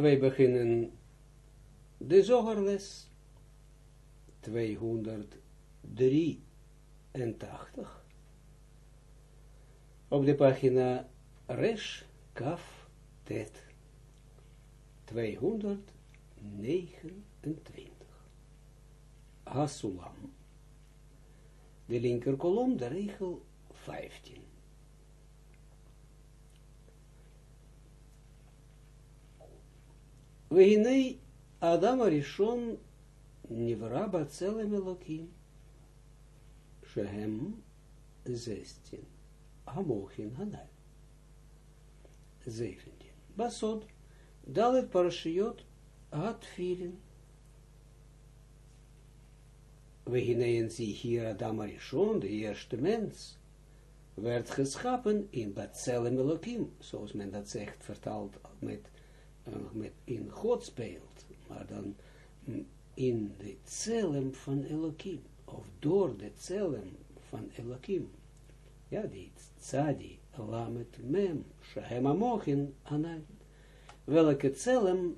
wij beginnen de zogerles 283 op de pagina Resh Kaf Tet 229 Hasulam. De linker kolom, de regel 15 Vehinei Adam Arishon Nivra Batzelem Elokim Shehem Zestin Hamochin Hanal 17 Basod Dalet Parashiot Had Filin We hinein zie hier Adam Arishon, de eerste mens, werd geschapen in Batzelem Elokim, zoals men dat zegt, vertaald met in God speelt, maar dan in de celem van Elohim, of door de celem van Elohim. Ja, die tzadi, lamet mem, shahem amochin. Welke celem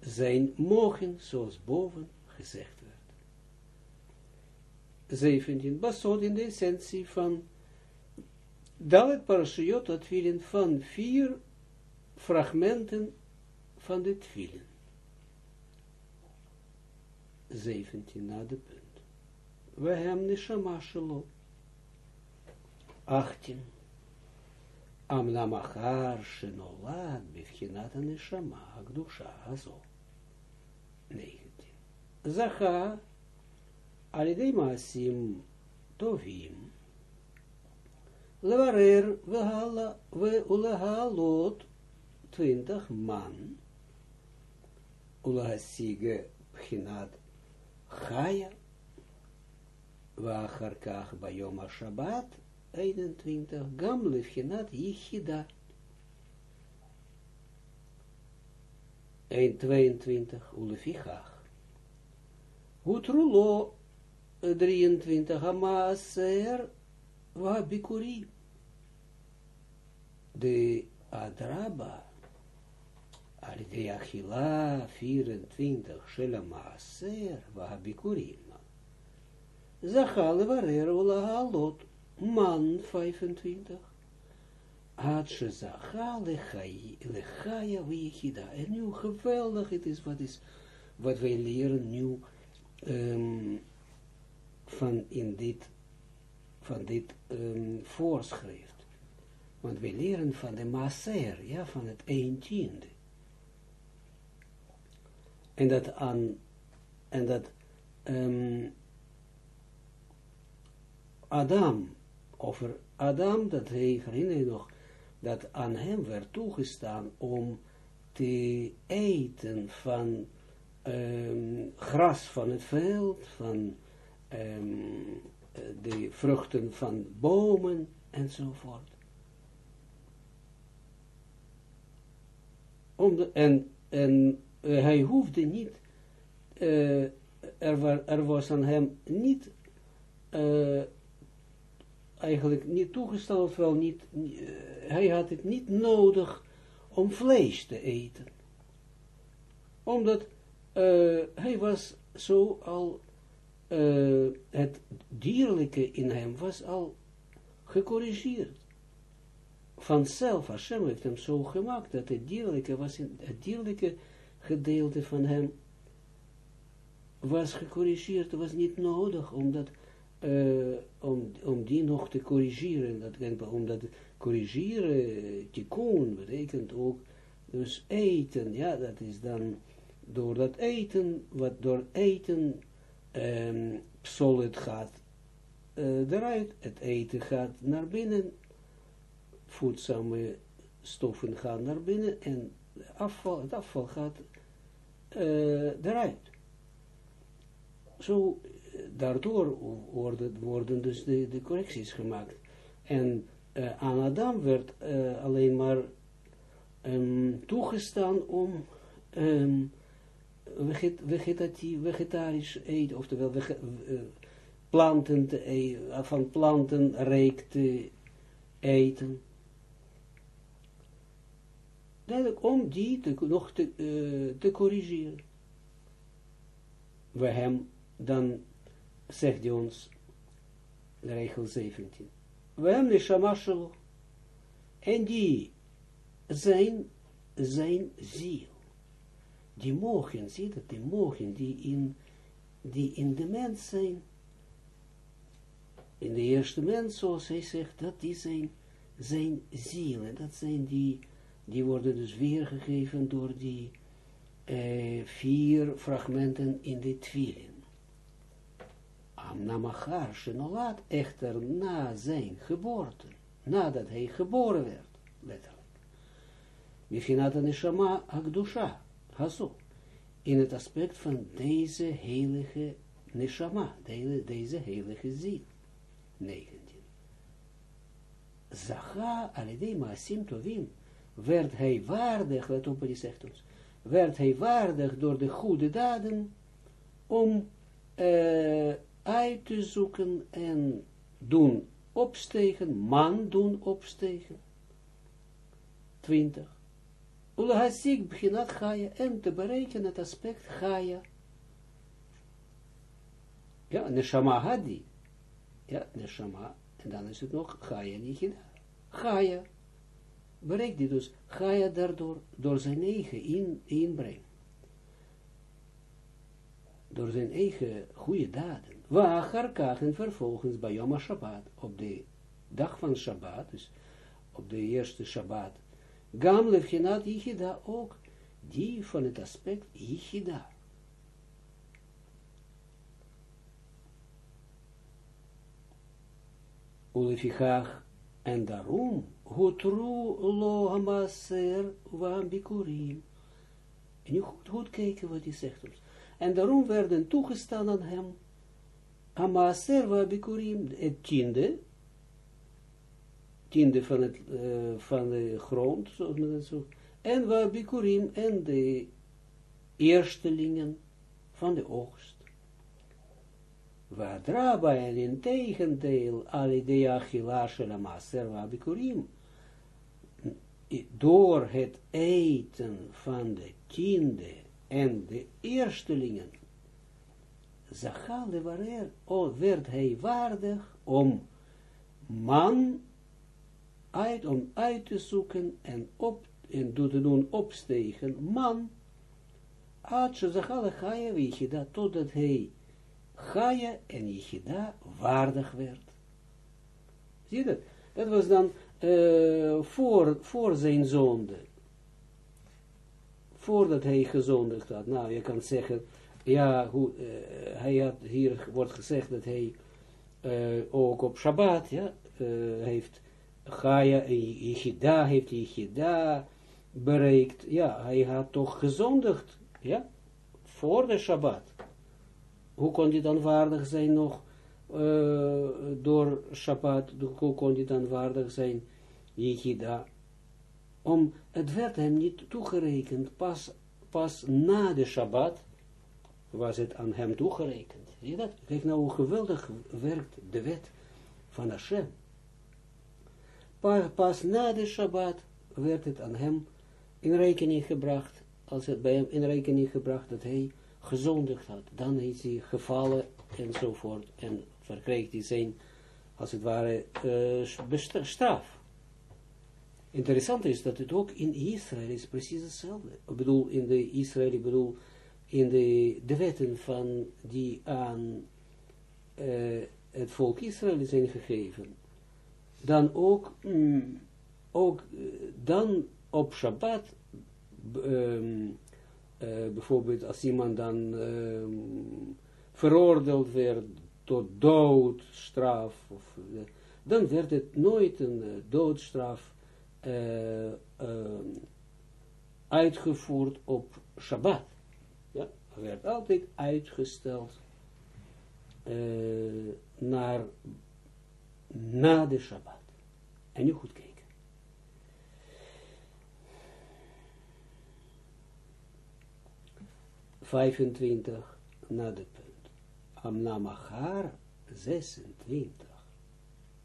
zijn mogen, zoals boven gezegd werd. 17. Basod in de essentie van Dalet Parashiyot, dat van vier fragmenten van de twielen. 17 na de punt. We hem neshama shelo. 18. Amna machar shenolad bivchinat neshama gdusha azo. 19. Zacha alidei maasim tovim. Levarer we ulehalot 20 man ulahasige bchinat chaya, wacharkach bayom Shabbat, 21, gam lefchinat yichida. 1, ulefichach. Utrulo, 23, amaser, wa bikuri. Adraba, Alidei Achila 24 Shela Maaser Vahabikurim. Zachal Varer Ulahalot Man 25. Had ze Zachal Lechaya Wiechida. En nu geweldig, het is wat, is wat wij leren nu van in dit van dit voorschrift. Want wij leren van de Maaser, ja, van het 1 tiende. En dat aan, en dat um, Adam, over Adam, dat hij, herinner je nog, dat aan hem werd toegestaan om te eten van um, gras van het veld, van um, de vruchten van bomen enzovoort. Om de, en, en uh, hij hoefde niet, uh, er, was, aan hem niet, uh, eigenlijk niet toegesteld, wel niet, hij had het niet nodig om vlees te eten. Omdat hij was zo al, het dierlijke in hem was al gecorrigeerd vanzelf, Hashem heeft hem zo gemaakt, dat het dierlijke was, in, het dierlijke gedeelte van hem was gecorrigeerd, was niet nodig, omdat, uh, om, om die nog te corrigeren, dat, omdat corrigeren, tikkun, betekent ook, dus eten, ja, dat is dan, door dat eten, wat door eten, um, psolet gaat uh, eruit, het eten gaat naar binnen, voedzame stoffen gaan naar binnen, en afval, het afval gaat uh, eruit. Zo, daardoor worden, worden dus de, de correcties gemaakt. En uh, aan Adam werd alleen maar um, toegestaan om um, veget, vegetatief, vegetarisch eten, oftewel vege, planten te eten, van planten reek te eten. Duidelijk, om die te, nog te, uh, te corrigeren. We hem, dan zegt hij ons, regel 17, we hem de shamashelo, en die zijn, zijn ziel, die mogen, zie dat, die mogen, die in, die in de mens zijn, in de eerste mens, zoals hij zegt, dat die zijn, zijn zielen, dat zijn die, die worden dus weergegeven door die eh, vier fragmenten in de twilin. Amnamachar Shenolat, echter na zijn geboorte, nadat hij geboren werd, letterlijk. Michinat Neshama Agdusha, Hazo, in het aspect van deze heilige Neshama, deze heilige ziel. 19. Zacha alidei maasim tovim, werd hij waardig, let op wat hij zegt ons, werd hij waardig door de goede daden, om uh, uit te zoeken en doen opstegen, man doen opstegen. 20. Ulahasik beginat Gaia en te berekenen het aspect Gaia. Ja, Neshama Hadi. Ja, Neshama. En dan is het nog Gaia Nihida. Gaia. Bereik die dus Gaia daardoor, door zijn eigen in, inbreng. Door zijn eigen goede daden. Waar en vervolgens bij Yom Shabbat, op de dag van Shabbat, dus op de eerste Shabbat, Gam levchenat Yichida ook, die van het aspect Yichida. Ulefichach, en daarom, hotru lo hamaser van bikurim. En je goed, goed kijken wat hij zegt ons. En daarom werden toegestaan aan hem, hamaser van bikurim, het tiende, tiende van, het, uh, van de grond, zoals men dat zo, en wa bikurim, en de eerstelingen van de oogst. Wadraba en in tegendeel, alidea achila shel maser wa bikurim, door het eten van de tiende en de eerstelingen, Zachal de warer, werd hij waardig om man uit, om uit te zoeken en op, en te doen opstegen, man, Atsche Zachal Wichida, totdat hij Chaya en Yichida waardig werd. Zie je dat? Dat was dan uh, voor, voor zijn zonde. Voordat hij gezondigd had. Nou, je kan zeggen, ja, hoe, uh, hij had, hier wordt gezegd dat hij uh, ook op Shabbat, ja, heeft Gaia en Yichida, heeft Yichida bereikt. Ja, hij had toch gezondigd, ja, voor de Shabbat. Hoe kon hij dan waardig zijn nog uh, door Shabbat, hoe kon hij dan waardig zijn, Yichida, om, het werd hem niet toegerekend, pas, pas na de Shabbat was het aan hem toegerekend. Zie je dat? Kijk nou hoe geweldig werkt de wet van Hashem. Pas, pas na de Shabbat werd het aan hem in rekening gebracht, als het bij hem in rekening gebracht dat hij gezondigd had. Dan is hij gevallen enzovoort en verkreeg hij zijn, als het ware, uh, straf. Interessant is dat het ook in Israël is precies hetzelfde. Ik bedoel, in de Israël, ik bedoel, in de, de wetten van die aan uh, het volk Israël zijn gegeven, dan ook, mm, ook uh, dan op Shabbat, um, uh, bijvoorbeeld als iemand dan um, veroordeeld werd tot doodstraf, of, uh, dan werd het nooit een uh, doodstraf uitgevoerd op Shabbat. Ja, werd altijd uitgesteld naar na de Shabbat. En nu goed. 25 na de punt. Amnamachar 26.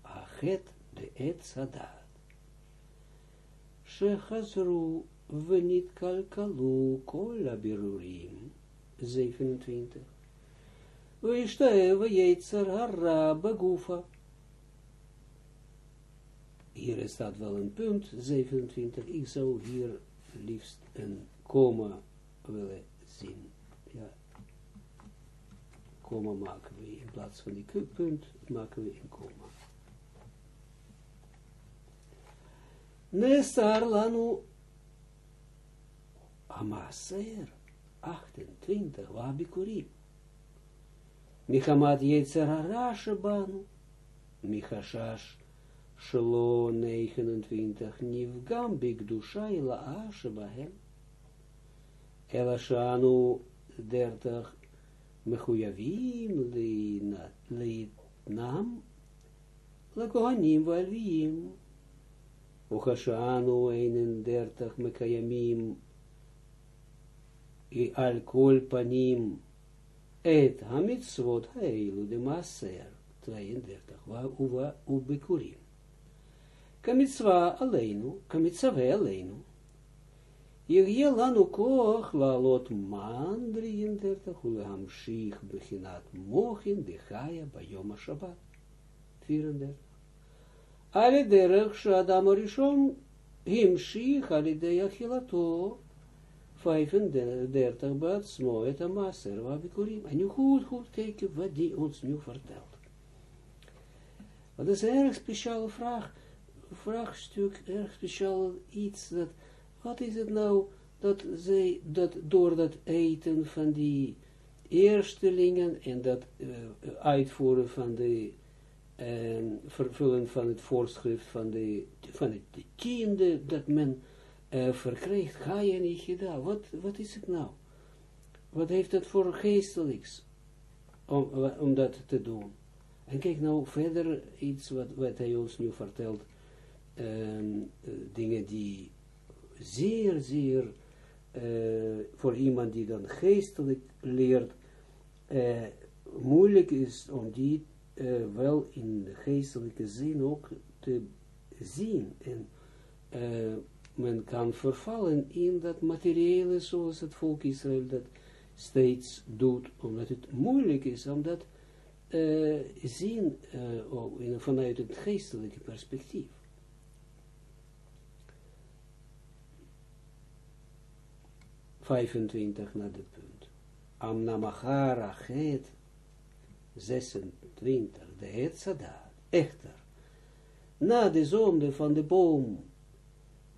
Achet de et sadat. shechazru venit kalkalu kol abirurim. 27. Weishteve jeitzer harra begufa. Hier staat wel een punt, 27. Ik zou hier liefst een komma willen zien. Komma maken we in plaats van die punt, maken we een komma. Nestar lanu Amaser 28 Wabikurim. Michamat Yetzerara Shebanu. Michashash Shelo 29 Nivgam Bigdusha Ila Shebahem. Ela Shanu 30 Mechuyavim Leitnam Lekohanim Valvim. Uchashanu 31 Mekayamim al kol panim et hamitzvot heilu de maser 32 wa uva ubikurim kamitzva aleinu kamitzave aleinu יהיה לנו כוח לעלות מן 33 ולהמשיך בחינת מוחין דחיה ביום השבת 34 על הדרך שהאדם הראשון המשיך על ידי אכילתו 35 bad smoet a maser wa bikurim. En nu goed, goed kijken wat die ons nu vertelt. Want dat is een erg speciale vraag, vraagstuk, erg speciaal iets, dat, wat is het nou, dat zij, dat door dat eten van die eerstelingen en dat uh, uitvoeren van de, vervullen van het voorschrift van de, van het tiende, dat men uh, verkrijgt, ga je niet gedaan. Wat, wat is het nou? Wat heeft het voor geestelijks om, om dat te doen? En kijk nou verder iets wat, wat hij ons nu vertelt. Um, dingen die zeer, zeer uh, voor iemand die dan geestelijk leert, uh, moeilijk is om die wel in geestelijke zin ook te zien. En men kan vervallen in dat materiële zoals het volk Israël dat steeds doet, omdat het moeilijk is om dat uh, zien uh, in, vanuit het geestelijke perspectief. Vijfentwintig naar dit punt. Amnamachara het 26, de Hetzada, echter, na de zonde van de boom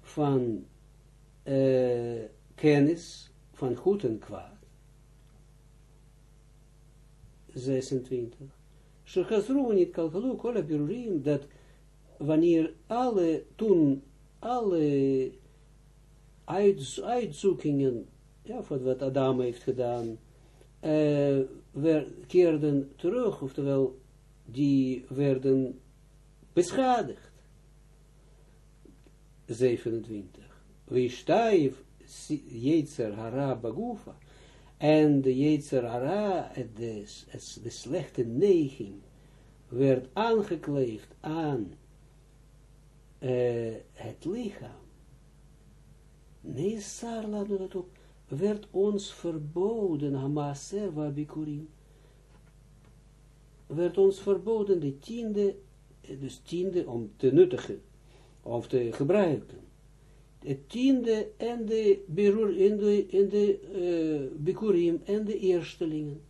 van uh, kennis van goed en kwaad. 26. Shechazru niet kalkalu dat wanneer alle, toen alle uitz uitzoekingen, ja, van wat Adam heeft gedaan, uh, keerden terug, oftewel, die werden beschadigd. 27. Vishtaif Jetzer Hara Bagufa. En de Jetzer Hara, de, slechte neiging, werd aangekleefd aan uh, het lichaam. Nee, Sarla dat ook, werd ons verboden, Hamaser Wabikurim, werd ons verboden de tiende, dus tiende om te nuttigen, of te gebruiken. Het tiende en de berur in de, in de uh, bikurim en de eerstelingen.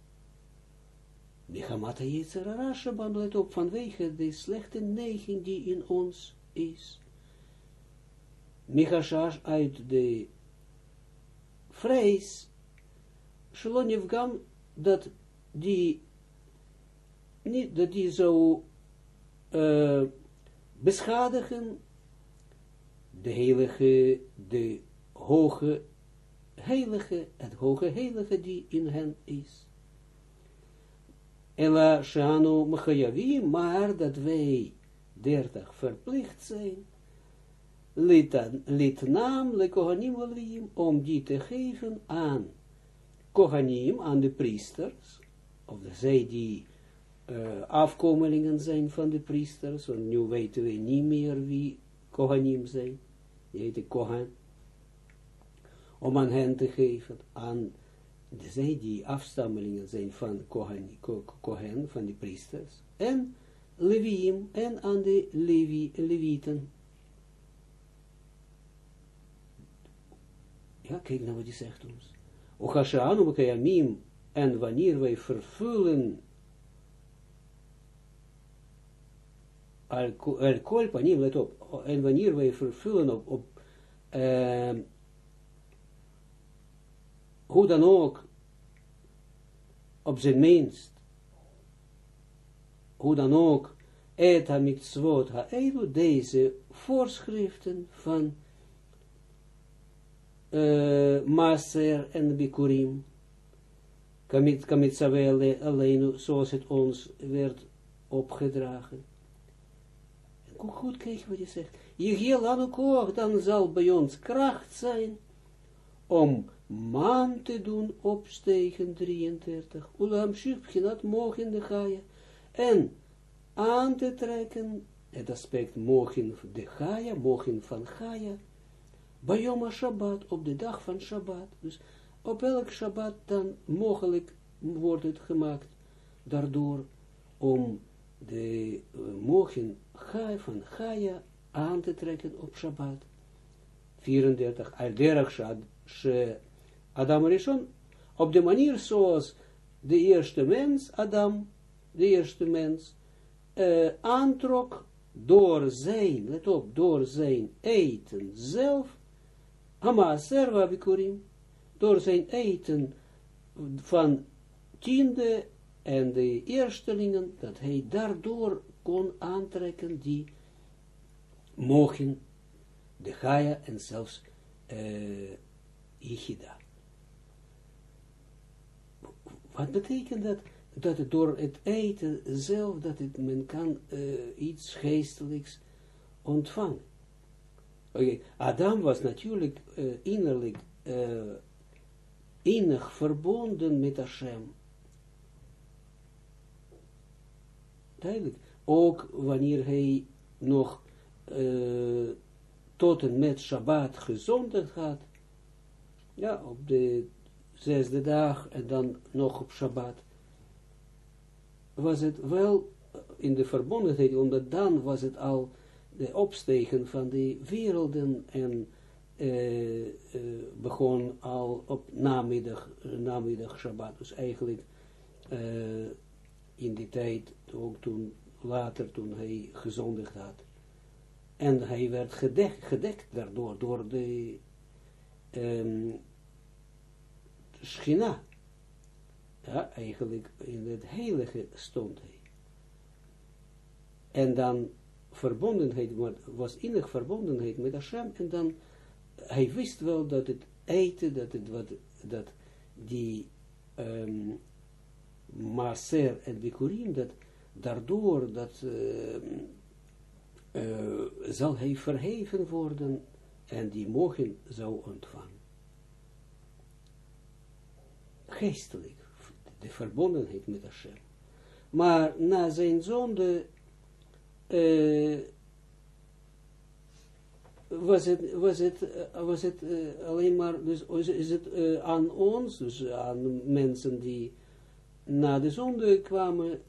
Michamata Yitzhara Shaban let op vanwege de slechte neiging die in ons is. Michashash uit de vrees, Shalonivgam, dat die niet, dat die zou uh, beschadigen de heilige, de hoge heilige, het hoge heilige die in hen is. Ela shanu mechayavim, maar dat wij dertig verplicht zijn, litnaam le kohanim alim, om die te geven aan kohanim, aan de priesters, of de zij die uh, afkomelingen zijn van de priesters, want nu weten we niet meer wie kohanim zijn die heette Kohen, om aan hen te geven, aan zij die afstammelingen zijn van Kohen, Kohen van de priesters, en Leviim, en aan de Levi, Levieten. Ja, kijk nou wat hij zegt ons. Ochashanu Kayamim, en wanneer wij vervullen al kol let op, en wanneer wij vervullen op, op uh, hoe dan ook, op zijn minst, hoe dan ook, et ha mitzvot ha deze voorschriften van Maser en Bikurim, kamit kamitzavele alleen, zoals het ons werd opgedragen. Hoe goed kijk wat je zegt. Je aan koor, dan zal bij ons kracht zijn om maan te doen opstegen 33. Ulam shubchinat mogen de gaia. En aan te trekken het aspect mogen de gaia, mogen van gaia. Bij Shabbat, op de dag van Shabbat. Dus op elk Shabbat dan mogelijk wordt het gemaakt daardoor om de uh, mogen van Gaia aan te trekken op Shabbat. 34. Al-derach Adam Rishon, op de manier zoals de eerste mens, Adam, de eerste mens, uh, aantrok door zijn, let op, door zijn eten zelf, Hama Serva Bikurim, door zijn eten van tiende en de eerstelingen, dat hij daardoor kon aantrekken die mogen de Gaia en zelfs uh, Ichida. Wat betekent dat? Dat het door het eten zelf, dat het, men kan uh, iets geestelijks ontvangen. Okay. Adam was natuurlijk uh, innerlijk uh, innig verbonden met Hashem. Duidelijk. Ook wanneer hij nog uh, tot en met Shabbat gezondigd had. Ja, op de zesde dag en dan nog op Shabbat. Was het wel in de verbondenheid, omdat dan was het al de opstegen van de werelden en uh, uh, begon al op namiddag, namiddag Shabbat. Dus eigenlijk in die tijd, ook toen, later toen hij gezondigd had. En hij werd gedekt, gedekt daardoor, door de um, schina. Ja, eigenlijk in het heilige stond hij. En dan verbondenheid, was innig verbondenheid met Hashem, en dan hij wist wel dat het eten, dat, het wat, dat die um, Maser en Bikurim, dat daardoor dat uh, uh, zal hij verheven worden en die mogen zou ontvangen. Geestelijk, de verbondenheid met Hashem. Maar na zijn zonde uh, was het, was het, was het uh, alleen maar, dus is het aan ons, dus aan mensen die na de zonde kwamen,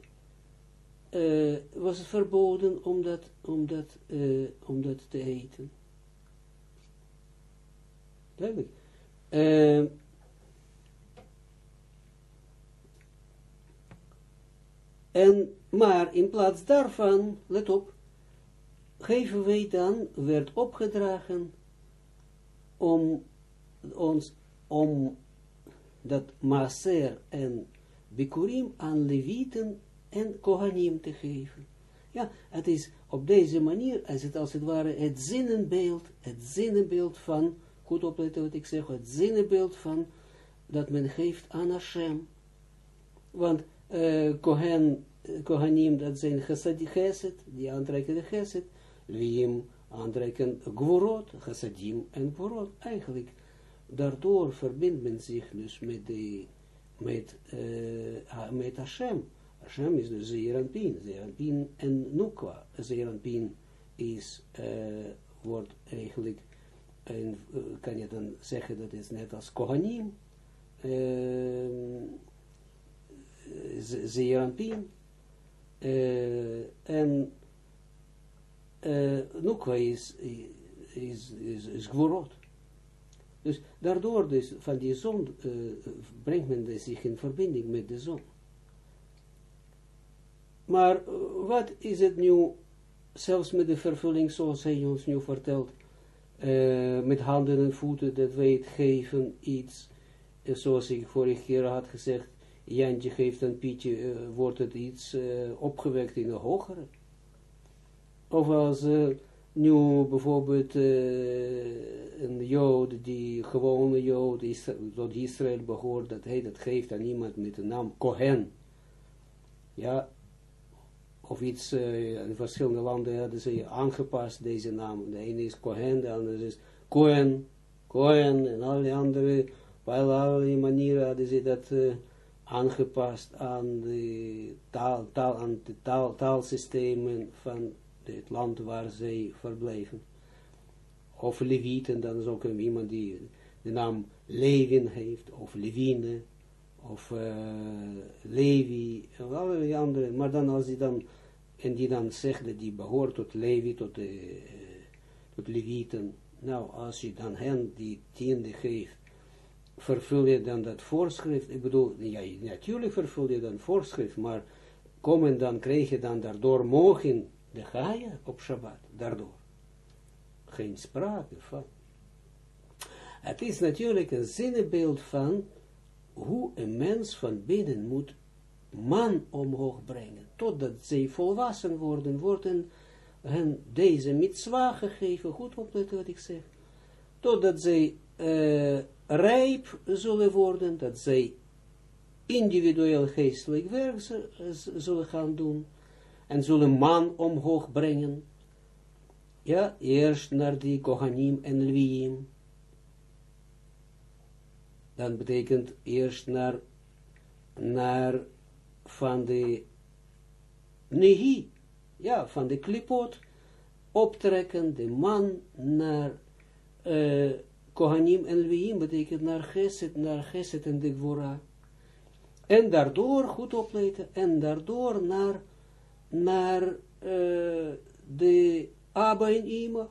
was het verboden om dat, om dat, om dat te eten. Duidelijk. en, maar in plaats daarvan, let op, geven wij dan, werd opgedragen om ons, om dat Maser en Bikurim aan Levieten en Kohanim te geven. Ja, het is op deze manier, als het als het ware het zinnenbeeld, het zinnenbeeld van, goed opletten wat ik zeg, het zinnenbeeld van, dat men geeft aan Hashem. Want uh, Kohen, Kohanim, dat zijn Chesed, die aantrekken de Chesed, Wiem aantrekken Gvorot, Chassadim en Gvorot. Eigenlijk, daardoor verbindt men zich dus met, de, met, uh, met Hashem. Hashem is dus Zeeranpin, Zeeranpin en Nukwa. Zeeranpin is, uh, wordt eigenlijk en uh, kan je dan zeggen dat is net als Kohanim, uh, Zeerampin, uh, en uh, Nukwa is, is, is, is. Dus daardoor dus van die zon uh, brengt men zich in verbinding met de zon. Maar wat is het nu, zelfs met de vervulling zoals hij ons nu vertelt, met handen en voeten, dat wij het geven iets, zoals ik vorige keer had gezegd, Jantje geeft een Pietje, uh, wordt het iets opgewekt in een hogere. Of als nu bijvoorbeeld een Jood, die gewone Jood, tot Israël behoort, dat hij dat geeft aan iemand met de naam Kohen. Ja, of iets, uh, in verschillende landen hadden ze aangepast, deze naam. De ene is Kohen, de andere is Kohen, Kohen, en alle andere, allerlei manieren hadden ze dat uh, aangepast aan de taal, taal, aan de taal, taalsystemen van het land waar zij verbleven. Of Levieten, dan is ook iemand die de naam Levin heeft, of Levine, of uh, Levi, of allerlei andere, maar dan als hij dan en die dan zegt dat die behoort tot Levi, tot, de, uh, tot Levieten. Nou, als je dan hen die tiende geeft, vervul je dan dat voorschrift, ik bedoel, ja, natuurlijk vervul je dan voorschrift, maar komen dan, krijg je dan daardoor mogen de Gaia op Shabbat, daardoor. Geen sprake van. Het is natuurlijk een zinnebeeld van hoe een mens van binnen moet man omhoog brengen, totdat zij volwassen worden, worden hen deze mitzwa gegeven, goed opletten wat ik zeg, totdat zij uh, rijp zullen worden, dat zij individueel geestelijk werk zullen gaan doen, en zullen man omhoog brengen, ja, eerst naar die Kohanim en Lviim, dan betekent eerst naar, naar van de nehi, ja, van de klipot, optrekken de man naar uh, Kohanim en Lviim, betekent naar Geset, naar Geset en de Gwora. En daardoor, goed opletten, en daardoor naar, naar uh, de Abba en Ima,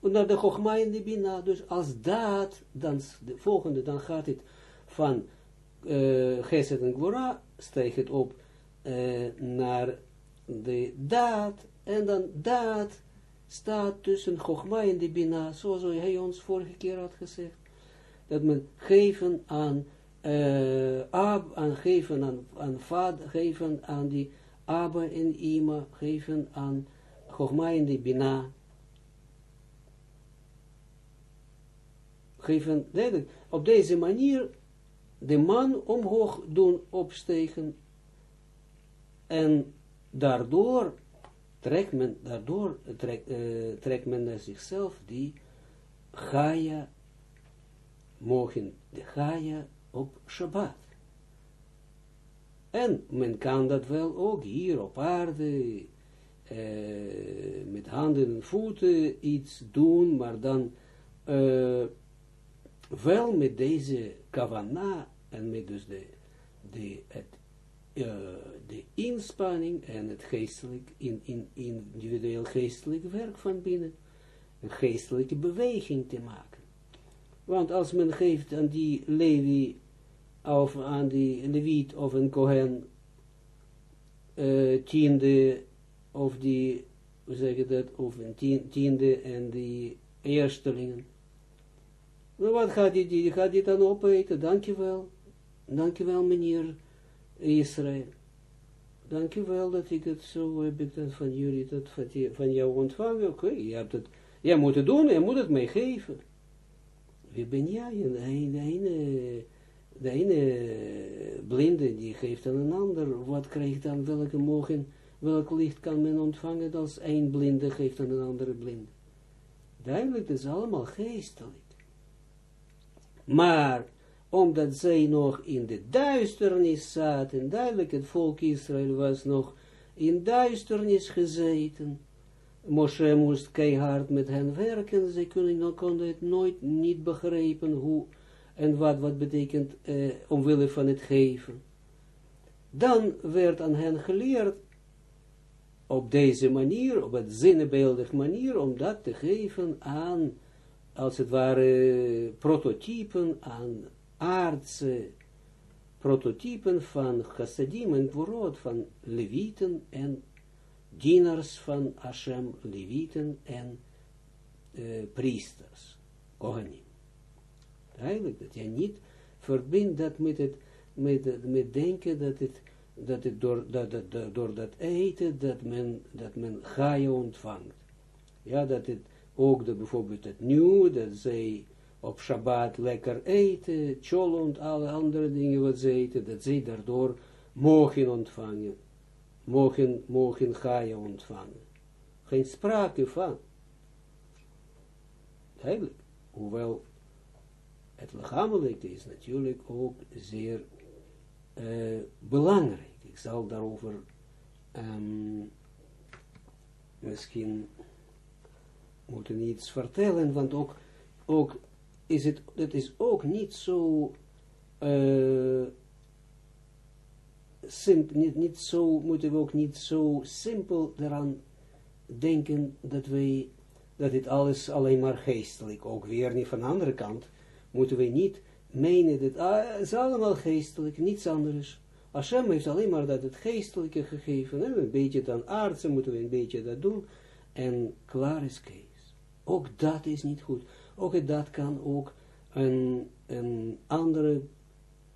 naar de Chogma en de Bina. Dus als dat, dan de volgende, dan gaat het van uh, Geset en Gwora stijgt het op uh, naar de daad, en dan daad staat tussen Chogma en de Bina, zoals hij ons vorige keer had gezegd, dat men geven aan uh, Ab, aan geven aan, aan vader, geven aan die Abba en Ima, geven aan Chogma en de Bina, geven, op deze manier de man omhoog doen opstegen en daardoor trekt men, daardoor trekt, uh, trekt men naar zichzelf die Gaia, mogen de Gaia op Shabbat. En men kan dat wel ook hier op aarde, uh, met handen en voeten iets doen, maar dan uh, wel met deze kavana en met dus de, de, het, uh, de inspanning en het geestelijk, in, in, individueel geestelijk werk van binnen, een geestelijke beweging te maken. Want als men geeft aan die Levi, of aan die Leviet of een Kohen, uh, tiende, of die, hoe zeg je dat, of een tiende en die eerstelingen, nou, wat gaat hij, die, gaat hij dan opeten? Dankjewel. Dankjewel, meneer Israël. Dankjewel dat ik het zo heb ik dat van jullie, dat van jou ontvangen. Oké, je hebt het, jij moet het doen, je moet het mij geven. Wie ben jij? De ene, de ene blinde, die geeft aan een ander. Wat krijgt dan, welke mogen, welk licht kan men ontvangen als één blinde geeft aan een andere blinde? Duidelijk, het is allemaal geestelijk. Maar, omdat zij nog in de duisternis zaten, duidelijk het volk Israël was nog in duisternis gezeten, Moshe moest keihard met hen werken, ze kunnen, konden het nooit niet begrijpen hoe en wat, wat betekent uh, omwille van het geven. Dan werd aan hen geleerd op deze manier, op het zinnebeeldig manier, om dat te geven aan, als het ware, prototypen, aan aardse prototypen van chassadim en gvorot, van levieten en dieners van Hashem, levieten en uh, priesters, kohanim. Eigenlijk dat je niet verbindt dat met het, met, met denken dat het, dat het door, dat, dat, door dat eten, dat men, dat men gaia ontvangt. Ja, dat het ook de, bijvoorbeeld het nieuw, dat zij op Shabbat lekker eten, cholont, alle andere dingen wat ze eten, dat zij daardoor mogen ontvangen, mogen, mogen gaia ontvangen. Geen sprake van. Eigenlijk, hoewel het lichamelijke is natuurlijk ook zeer uh, belangrijk. Ik zal daarover um, misschien moeten iets vertellen, want ook, ook is het, het is ook niet zo uh, simp, niet, niet zo, moeten we ook niet zo simpel eraan denken dat wij, dat dit alles alleen maar geestelijk, ook weer niet van de andere kant, moeten we niet menen dat ah, het is allemaal geestelijk, niets anders. Hashem heeft alleen maar dat het geestelijke gegeven, een beetje dan aardse moeten we een beetje dat doen, en klaar is Kees. Ook dat is niet goed. Ook dat kan ook een, een andere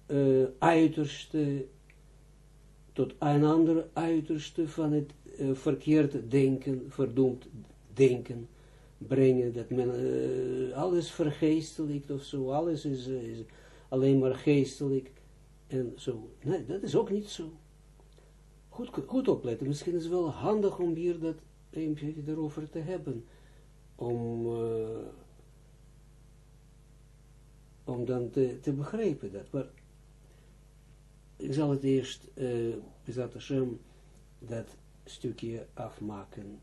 uh, uiterste, tot een andere uiterste van het uh, verkeerd denken, verdoemd denken, brengen, dat men uh, alles vergeestelijkt of zo, alles is, is, alleen maar geestelijk en zo. Nee, dat is ook niet zo. Goed, goed opletten, misschien is het wel handig om hier dat beetje erover te hebben, om, om dan te, begrijpen dat. Maar ik zal het eerst, uh, dat stukje afmaken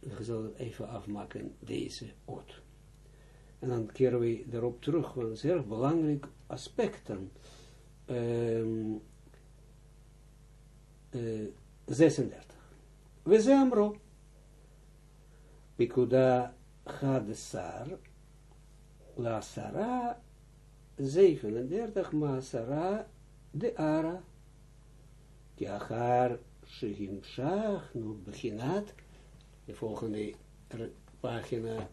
we zullen het even afmaken, deze oot. En dan keren we erop terug, want zeer belangrijk aspecten. Um, uh, 36. We zamro. Pikuda Hadesar. La Sara. 37. Ma Sara. De Ara. Kiachar. Shehimshach. Nu beginat de volgende pagina,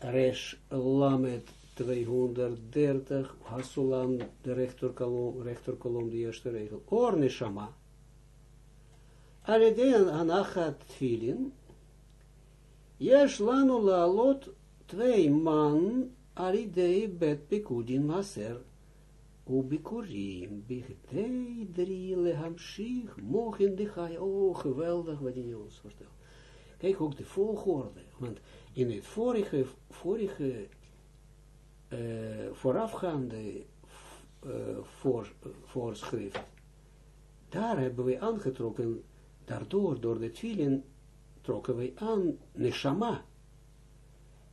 Resh Lamet 230, Hasulam, de rechterkolom, de eerste regel. Orne Shama. Aleden Anachat Tfilin, Yesh lanu laalot twee man aridei bet pikudin maser ubikurim bigdei drie lehamshich mogen de gai. Oh, geweldig wat hij ons vertelt. Kijk ook de volgorde, want in het vorige, vorige uh, voorafgaande uh, voor, voorschrift, daar hebben we aangetrokken, daardoor, door de twillen, trokken we aan neshama.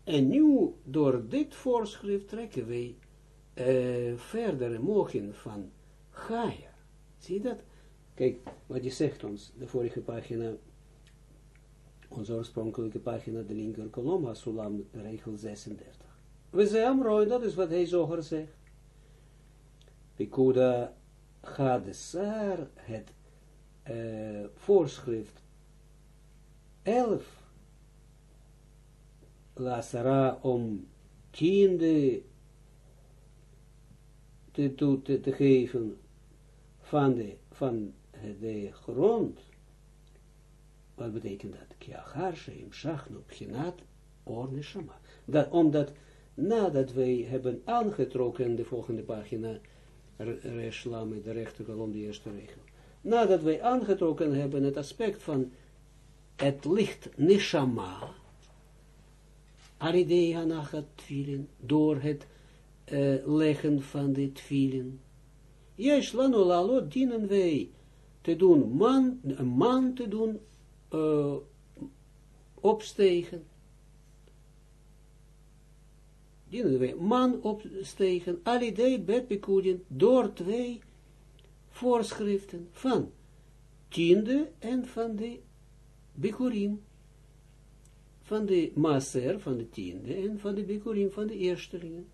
En nu, door dit voorschrift, trekken wij uh, verdere mogen van Gaia. Zie je dat? Kijk, wat je zegt ons, de vorige pagina onze oorspronkelijke pagina, de linker kolom, Sulam, regel 36. We zijn rooi, dat is wat hij zoger zegt. Pikuda Hadesar, het uh, voorschrift 11, La om tiende te, te, geven van de, van de grond, wat betekent dat? Kiachar sheim shachnu pchinat or neshama. Dat, omdat nadat wij hebben aangetrokken, de volgende pagina, Reshlam, de rechterkolom, de eerste regel. Nadat wij aangetrokken hebben het aspect van het licht neshama, aridei hanachat tfilin, door het uh, leggen van de tfilin. Jesh lanu lalot dienen wij te doen, man, man te doen uh, opstegen. Die man opstegen, alidei bet bekurin, door twee voorschriften van tiende en van de bikurim Van de maser, van de tiende, en van de bikurim, van de eerstelingen.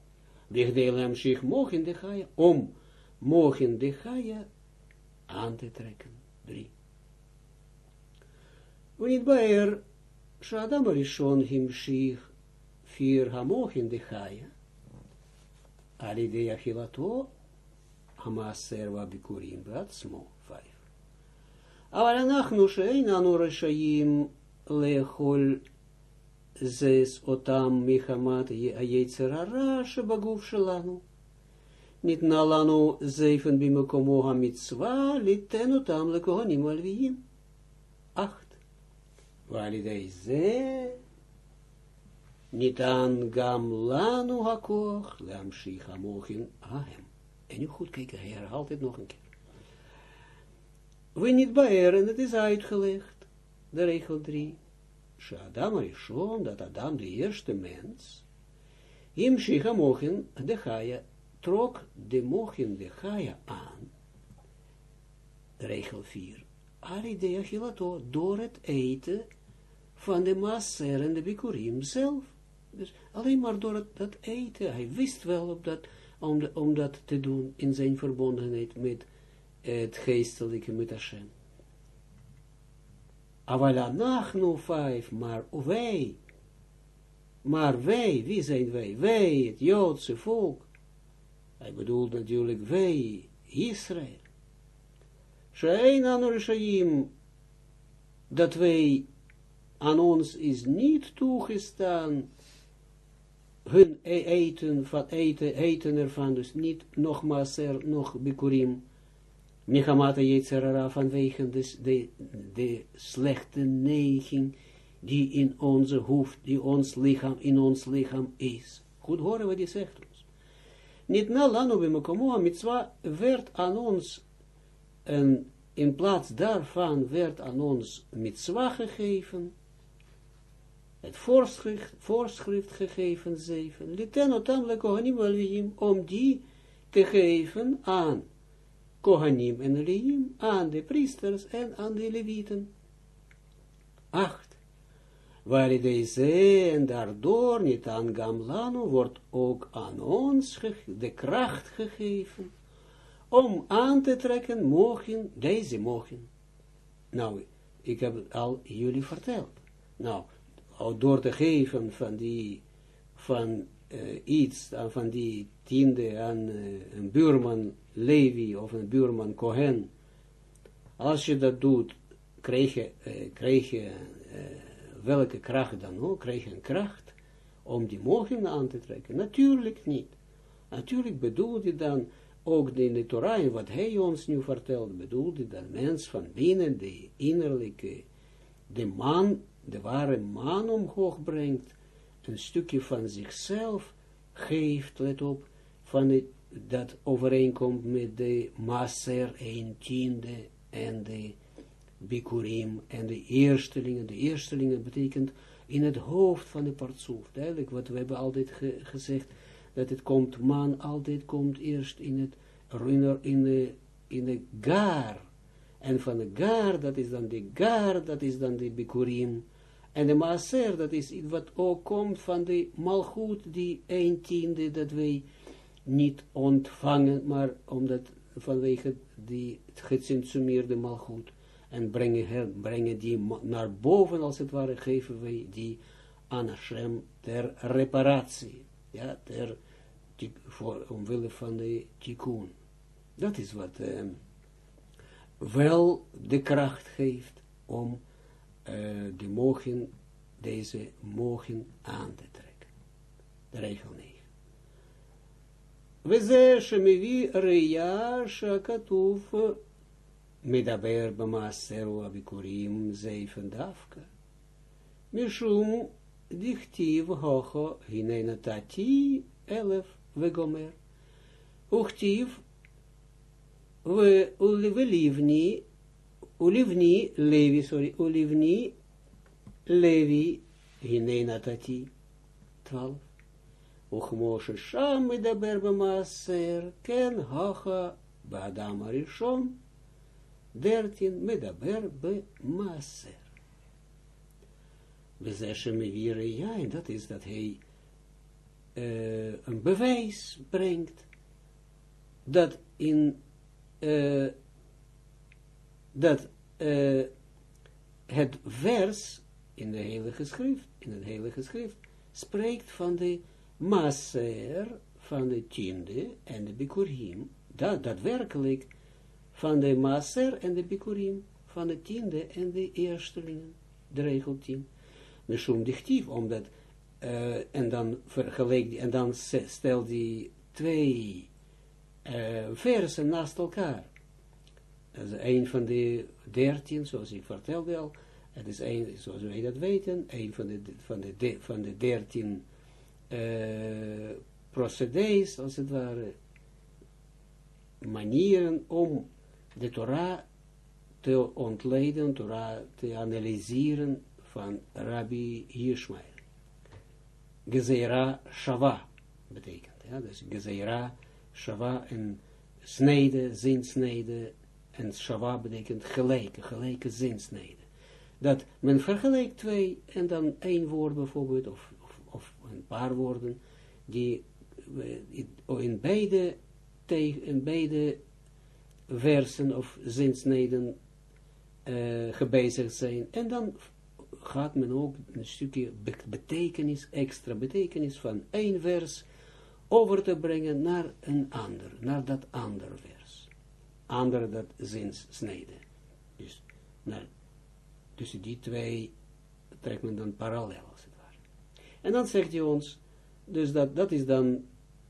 Wegdelem zich mogen de Gaia, om mogen de Gaia aan te trekken. Drie. Wanneer Shadam Rishon himshich vier hamochin de Chaya, alidei achilato, hamaser wa bikurim batsmo, vijf. אבל אנחנו שאין אנו רשאים לאכול zes otam mihamat ayetserara shebaguf shelanu. Nitna lanu zeifen bimekomo mitzwa liten otam lekohanim alviyim. Acht. Walidei ze, nitan gam lanu hakoch, leamshich hamochin ahem. En nu goed kijken, hij herhaalt dit nog een keer. We niet baeren, het is uitgelegd. De regel drie. Adam Rishon, dat Adam de eerste mens, im shicha mochin de Chaya, trok de mochin de Chaya aan. Regel 4. Aridea Gilato, door het eten van de Maser en de Bikurim zelf. Dus alleen maar door dat eten, hij wist wel op dat, om, om dat te doen in zijn verbondenheid met het geestelijke, met. Avala nu vijf, maar wij, maar wij, wie zijn wij? Wij, het Joodse volk. Hij bedoelt natuurlijk wij, Israël. Shein anu dat wij aan ons is niet toegestaan hun eten, van eten, ervan, dus niet nogmaals er, nog bikurim, Michamata Yetzerara vanwege de, de, de slechte neiging die in onze hoofd, die ons lichaam, in ons lichaam is. Goed horen wat hij zegt ons. Niet na lanu b'mekomo mitzwa werd aan ons en in plaats daarvan werd aan ons mitzwa gegeven, het voorschrift, voorschrift gegeven, zeven, litenotam le kohanim om die te geven aan kohanim en leim, aan de priesters en aan de levieten. Acht. Waar deze en daardoor niet aan Gamlanu wordt ook aan ons de kracht gegeven om aan te trekken mogen, deze mogen. Nou, ik heb het al jullie verteld. Nou, door te geven van die, van uh, iets, van die tiende aan uh, een buurman Levi of een buurman Cohen, als je dat doet, krijg je, je welke kracht dan ook, krijg je een kracht om die mogen aan te trekken? Natuurlijk niet. Natuurlijk bedoelt hij dan ook in de Torah, wat hij ons nu vertelt, bedoelt hij dat mens van binnen, de innerlijke, de man, de ware man omhoog brengt, een stukje van zichzelf geeft, let op, van het, dat overeenkomt met de Maser, een tiende, en de Bikurim, en de eerstelingen. De eerstelingen betekent in het hoofd van de partsoef. Duidelijk, wat we hebben altijd gezegd, dat het komt, man altijd komt eerst in het, in de, in de gar, en van de gar, dat is dan de gar, dat is dan de Bikurim, en de maaser, dat is iets wat ook komt van de malgoed, die een tiende, dat wij niet ontvangen, maar omdat vanwege die gecensumeerde malgoed, en brengen, brengen die naar boven, als het ware, geven wij die aan Hashem ter reparatie, ja, ter, voor, omwille van de tikkun. Dat is wat uh, wel de kracht geeft om uh, de mogen, deze mogen aan te trekken. De regel 9. וזה שמביא ראייה שהכתוב מדבר במעשר וביקורים זייפן דווקא. משום דכתיב הוכו הנה נתתי אלף וגומר. וכתיב ולבני, ולבני, לוי, סורי, ולבני Levi, hine natati, 12. Uchmoshe sham medaber b'maaser, ken hacha b'adam arishon, 13 medaber b'maaser. We zeggen me hier, ja, en dat is dat hij uh, een bewijs brengt, dat in, uh, dat uh, het vers in de Heilige Schrift, in het Heilige Schrift, spreekt van de Maser, van de tiende en de Bikurim, dat daadwerkelijk van de Maser en de Bikurim, van de tiende en de eerstelingen, de regel tien. Meshum dichtief, omdat, uh, en dan vergelijk die, en dan stel die twee uh, versen naast elkaar. Dat is een van de dertien, zoals ik vertelde al, het is een, zoals wij dat weten, een van de, van de, van de dertien uh, als het ware, manieren om de Torah te ontleden, Torah te analyseren van Rabbi Yishmael. Gezeira Shava betekent, ja, dus Gezeira Shava en snede, zinsnede, en Shava betekent gelijke, gelijke zinsnede dat men vergelijkt twee en dan één woord bijvoorbeeld, of, of, of een paar woorden, die in beide, in beide versen of zinsneden uh, gebezigd zijn. En dan gaat men ook een stukje betekenis, extra betekenis van één vers over te brengen naar een ander, naar dat andere vers. Andere dat zinsnede. Dus naar tussen die twee trekt men dan parallel, als het ware. En dan zegt hij ons, dus dat, dat is dan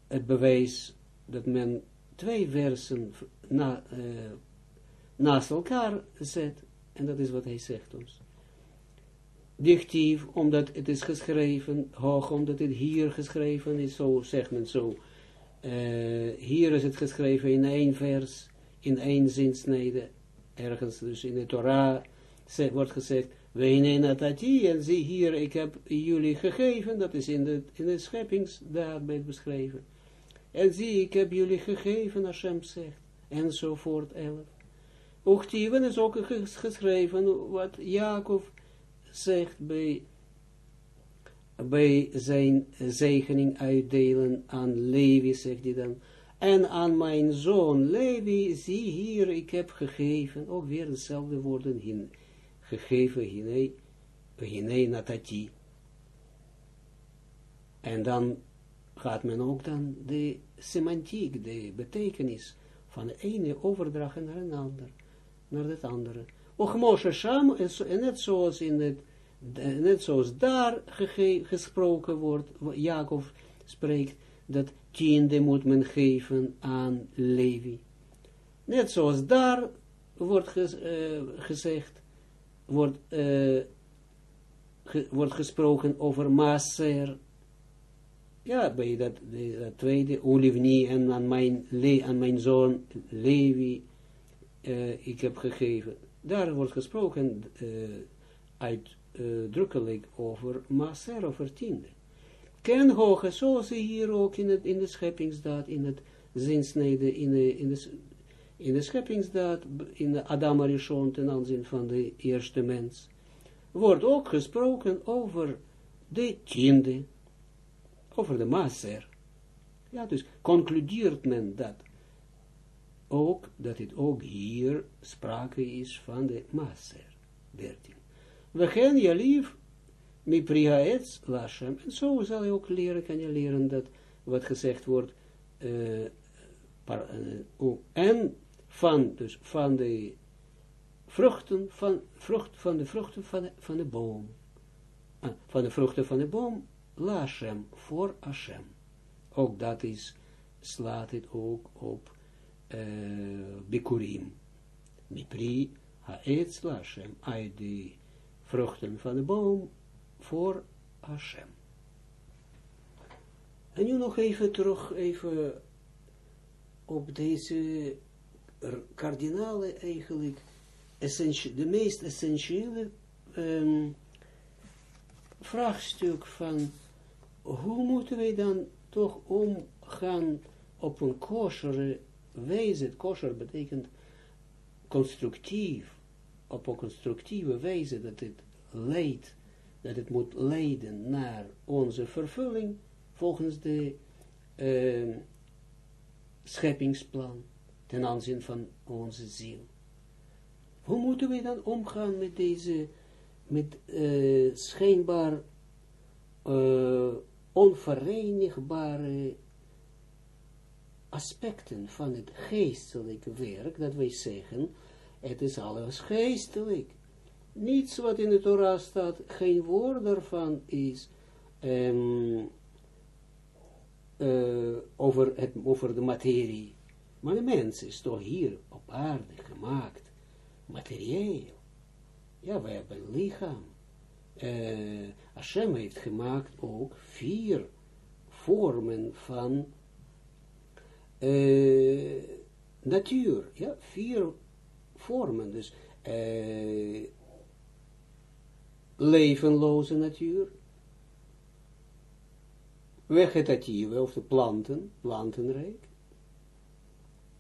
het bewijs dat men twee versen na, uh, naast elkaar zet, en dat is wat hij zegt ons. Dichtief, omdat het is geschreven, hoog, omdat het hier geschreven is, zo zegt men zo. Uh, hier is het geschreven in één vers, in één zinsnede, ergens dus in de Torah, wordt gezegd, Weine natati, en zie hier, ik heb jullie gegeven, dat is in de, in de scheppingsdaad beschreven. En zie, ik heb jullie gegeven, Hashem zegt, enzovoort, 11. Ochtieven is ook geschreven, wat Jacob zegt bij, bij zijn zegening uitdelen aan Levi, zegt hij dan, en aan mijn zoon Levi, zie hier, ik heb gegeven, ook weer dezelfde woorden in gegeven hine, hine natati. En dan gaat men ook dan de semantiek, de betekenis van de ene overdragen naar een ander, naar het andere. Och Moshe Sham, net zoals in het, net zoals daar gesproken wordt, Jacob spreekt, dat tiende moet men geven aan Levi. Net zoals daar wordt uh, gezegd, wordt, ge, wordt gesproken over Maser. Ja, bij dat, tweede, Olivni en aan mijn, zoon Levi, uh, ik heb gegeven. Daar wordt gesproken uitdrukkelijk over Maser, over tiende. Ken hoge, zoals hier ook in, het, in de scheppingsdaad, in het zinsnede, in de, in de in de scheppingsdaad, in de Adam Arishon ten aanzien van de eerste mens, wordt ook gesproken over de tiende, over de maser. Ja, dus concludeert men dat ook, dat het ook hier sprake is van de maser, 13. We gaan je lief, mi prihaets lashem, en zo zal je ook leren, kan je leren dat wat gezegd wordt, uh, par, uh, en van, dus van de vruchten van, vrucht, van de vruchten van de, van de boom. Ah, van de vruchten van de boom, la Hashem, voor Hashem. Ook dat is, slaat het ook op uh, Bikurim. Mipri, haetz la Hashem, uit de vruchten van de boom, voor Hashem. En nu nog even terug, even op deze kardinale eigenlijk, de meest essentiële um, vraagstuk van hoe moeten wij dan toch omgaan op een kosher wijze. Kosher betekent constructief, op een constructieve wijze dat het leidt, dat het moet leiden naar onze vervulling volgens de uh, scheppingsplan ten aanzien van onze ziel. Hoe moeten we dan omgaan met deze, met uh, schijnbaar uh, onverenigbare aspecten van het geestelijke werk, dat wij zeggen, het is alles geestelijk. Niets wat in de Torah staat, geen woord daarvan is um, uh, over, het, over de materie. Maar de mens is toch hier op aarde gemaakt, materieel. Ja, we hebben lichaam. Uh, Hashem heeft gemaakt ook vier vormen van uh, natuur. Ja, vier vormen. Dus uh, levenloze natuur, vegetatieve of de planten, plantenrijk,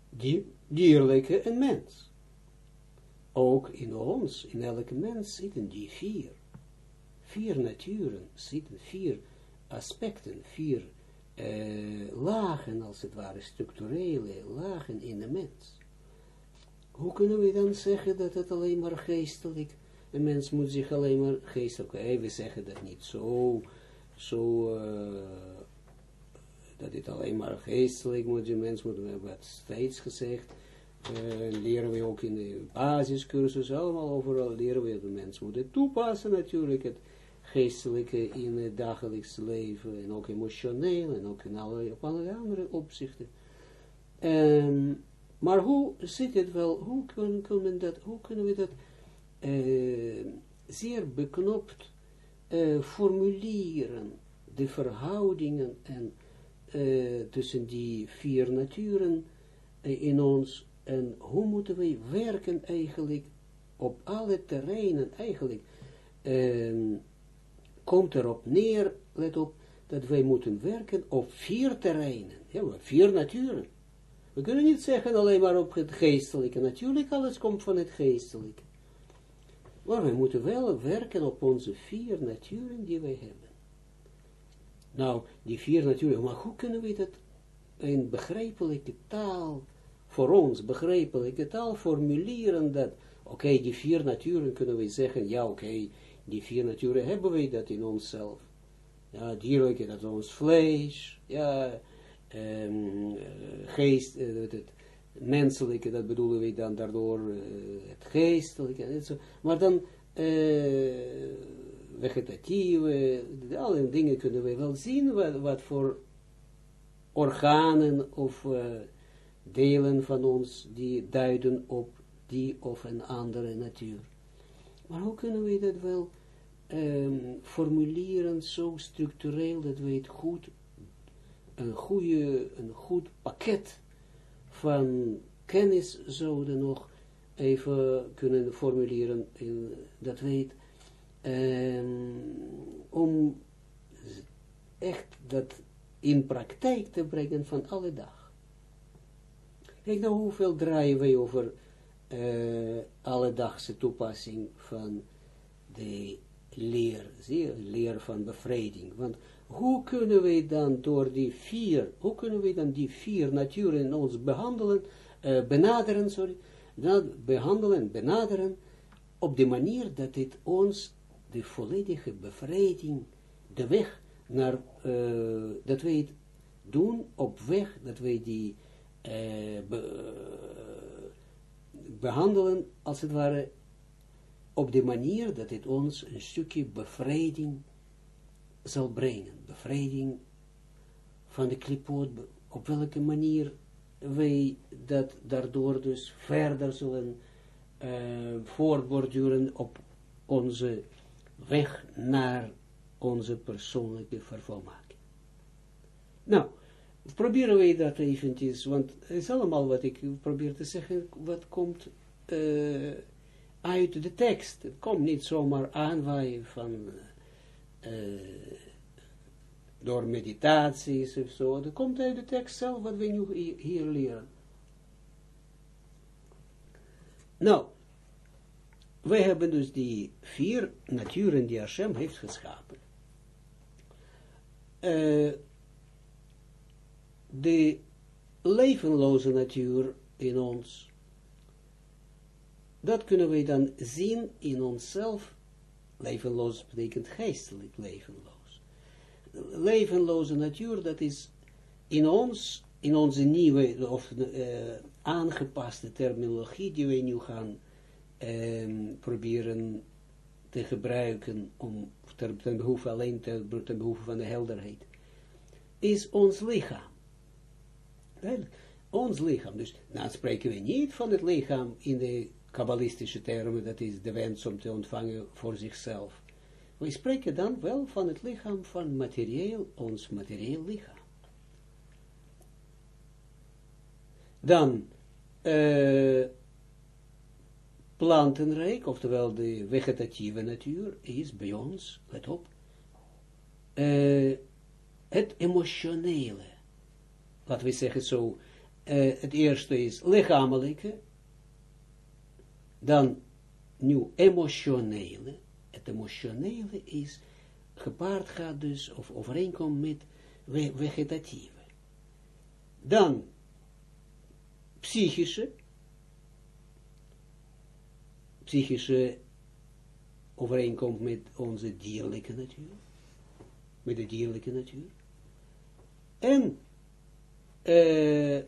dier, dierlijke en mens. Ook in ons, in elke mens zitten die vier. Vier naturen zitten, vier aspecten, vier uh, lagen, als het ware, structurele lagen in de mens. Hoe kunnen we dan zeggen dat het alleen maar geestelijk, een mens moet zich alleen maar geestelijk, okay, we zeggen dat niet zo, zo, uh, dat dit alleen maar geestelijk moet, de mens moet, we hebben het steeds gezegd, uh, leren we ook in de basiscursus, allemaal overal leren we de mens moet het toepassen natuurlijk, het geestelijke in het dagelijks leven, en ook emotioneel, en ook in alle, op allerlei andere opzichten. Um, maar hoe zit het wel, hoe kunnen, kunnen, dat, hoe kunnen we dat uh, zeer beknopt uh, formuleren, de verhoudingen en, uh, tussen die vier naturen in ons, en hoe moeten we werken eigenlijk op alle terreinen eigenlijk, ehm, komt erop neer, let op, dat wij moeten werken op vier terreinen, ja, vier naturen. We kunnen niet zeggen alleen maar op het geestelijke. Natuurlijk, alles komt van het geestelijke. Maar we moeten wel werken op onze vier naturen die wij hebben. Nou, die vier naturen, maar hoe kunnen we dat in begrijpelijke taal, voor ons begrijpelijke taal, formuleren dat, oké, die vier naturen kunnen we zeggen, ja, oké, die vier naturen hebben we dat in onszelf. Ja, dierlijke, dat is ons vlees, ja, um, geest, uh, het menselijke, dat bedoelen we dan daardoor uh, het geestelijke, en zo. maar dan uh, vegetatieve, alle dingen kunnen we wel zien, wat, voor organen of delen van ons die duiden op die of een andere natuur. Maar hoe kunnen we dat wel um, formuleren zo structureel dat we het goed een, goede, een goed pakket van kennis zouden nog even kunnen formuleren, in, dat weet, om echt dat in praktijk te brengen van alle dag. Kijk nou hoeveel draaien wij over uh, alledaagse toepassing van de leer, zie leer van bevrijding. Want hoe kunnen wij dan door die vier, hoe kunnen wij dan die vier naturen in ons behandelen, uh, benaderen, sorry, dan behandelen, benaderen, op de manier dat het ons de volledige bevrijding, de weg naar, uh, dat wij het doen op weg, dat wij die uh, be, behandelen, als het ware, op de manier dat het ons een stukje bevrijding zal brengen. Bevrijding van de klipoot, op welke manier wij dat daardoor dus verder zullen uh, op onze weg naar onze persoonlijke vervolmaking. Nou, proberen wij dat eventjes, want het is allemaal wat ik probeer te zeggen, wat komt uh, uit de tekst. Het komt niet zomaar aanwaaien van... Uh, door meditaties of zo. Dat komt uit de tekst zelf, wat we nu hier leren. Nou, wij hebben dus die vier naturen die Hashem heeft geschapen. Uh, de levenloze natuur in ons, dat kunnen wij dan zien in onszelf. Levenloos betekent geestelijk levenloos. Levenloze natuur, dat is in ons, in onze nieuwe of uh, aangepaste terminologie die wij nu gaan um, proberen te gebruiken om ter, ten behoeve alleen ten, ten behoeve van de helderheid, is ons lichaam. Ons lichaam. Dus dan spreken we niet van het lichaam in de kabbalistische termen, dat is de wens om te ontvangen voor zichzelf. We spreken dan wel van het lichaam van materieel, ons materieel lichaam. Dan, uh, plantenrijk, oftewel de vegetatieve natuur, is bij ons, let op, uh, het emotionele. Laten we zeggen zo, uh, het eerste is lichamelijke, dan nu emotionele. Het emotionele is gepaard gaat dus, of overeenkomt met vegetatieve. Dan psychische, psychische overeenkomt met onze dierlijke natuur, met de dierlijke natuur. En uh,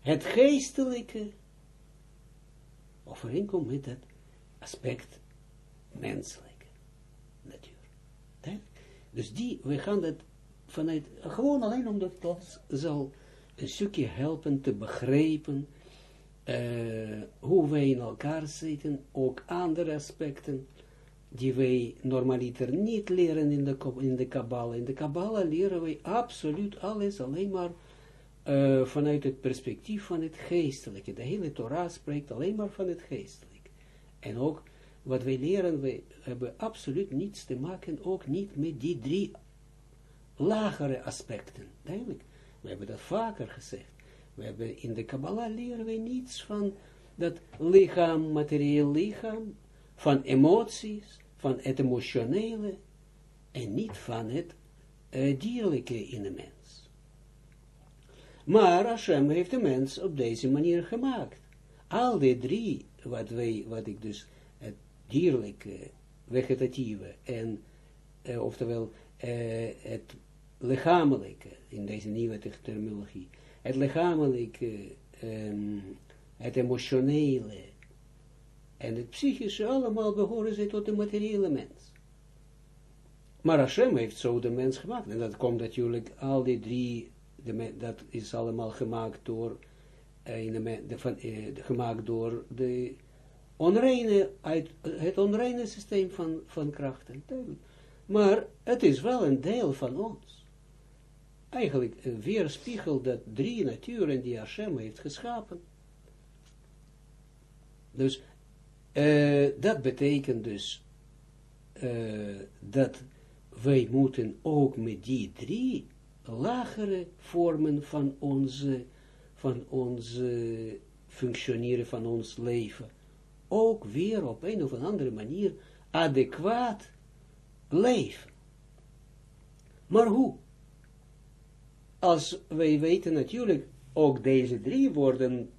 het geestelijke overeenkomt met het aspect menselijke natuur. Dus die, we gaan dat vanuit, gewoon alleen omdat dat zal een stukje helpen te begrijpen uh, hoe wij in elkaar zitten, ook andere aspecten die wij normaliter niet leren in de, in de Kabbalah. In de Kabbalah leren wij absoluut alles alleen maar uh, vanuit het perspectief van het geestelijke. De hele Torah spreekt alleen maar van het geestelijke. En ook wat wij leren, wij hebben absoluut niets te maken, ook niet met die drie lagere aspecten. Duidelijk. We hebben dat vaker gezegd. We hebben in de Kabbalah leren we niets van dat lichaam, materieel lichaam, van emoties, van het emotionele, en niet van het uh, dierlijke in de mens. Maar Hashem heeft de mens op deze manier gemaakt. Al die drie, wat, wij, wat ik dus, het dierlijke, vegetatieve en, uh, oftewel, uh, het lichamelijke, in deze nieuwe terminologie, het lichamelijke, um, het emotionele en het psychische, allemaal behoren ze tot de materiële mens. Maar Hashem heeft zo de mens gemaakt. En dat komt natuurlijk, al die drie, de, dat is allemaal gemaakt door, in de, van, uh, gemaakt door de onreine, het onreine systeem van, van krachten. Maar het is wel een deel van ons eigenlijk weerspiegelt dat drie naturen die Hashem heeft geschapen. Dus uh, dat betekent dus dat wij moeten ook met die drie lagere vormen van onze, van onze functioneren, van ons leven, ook weer op een of andere manier adequaat leven. Maar hoe? als wij weten natuurlijk, ook deze drie worden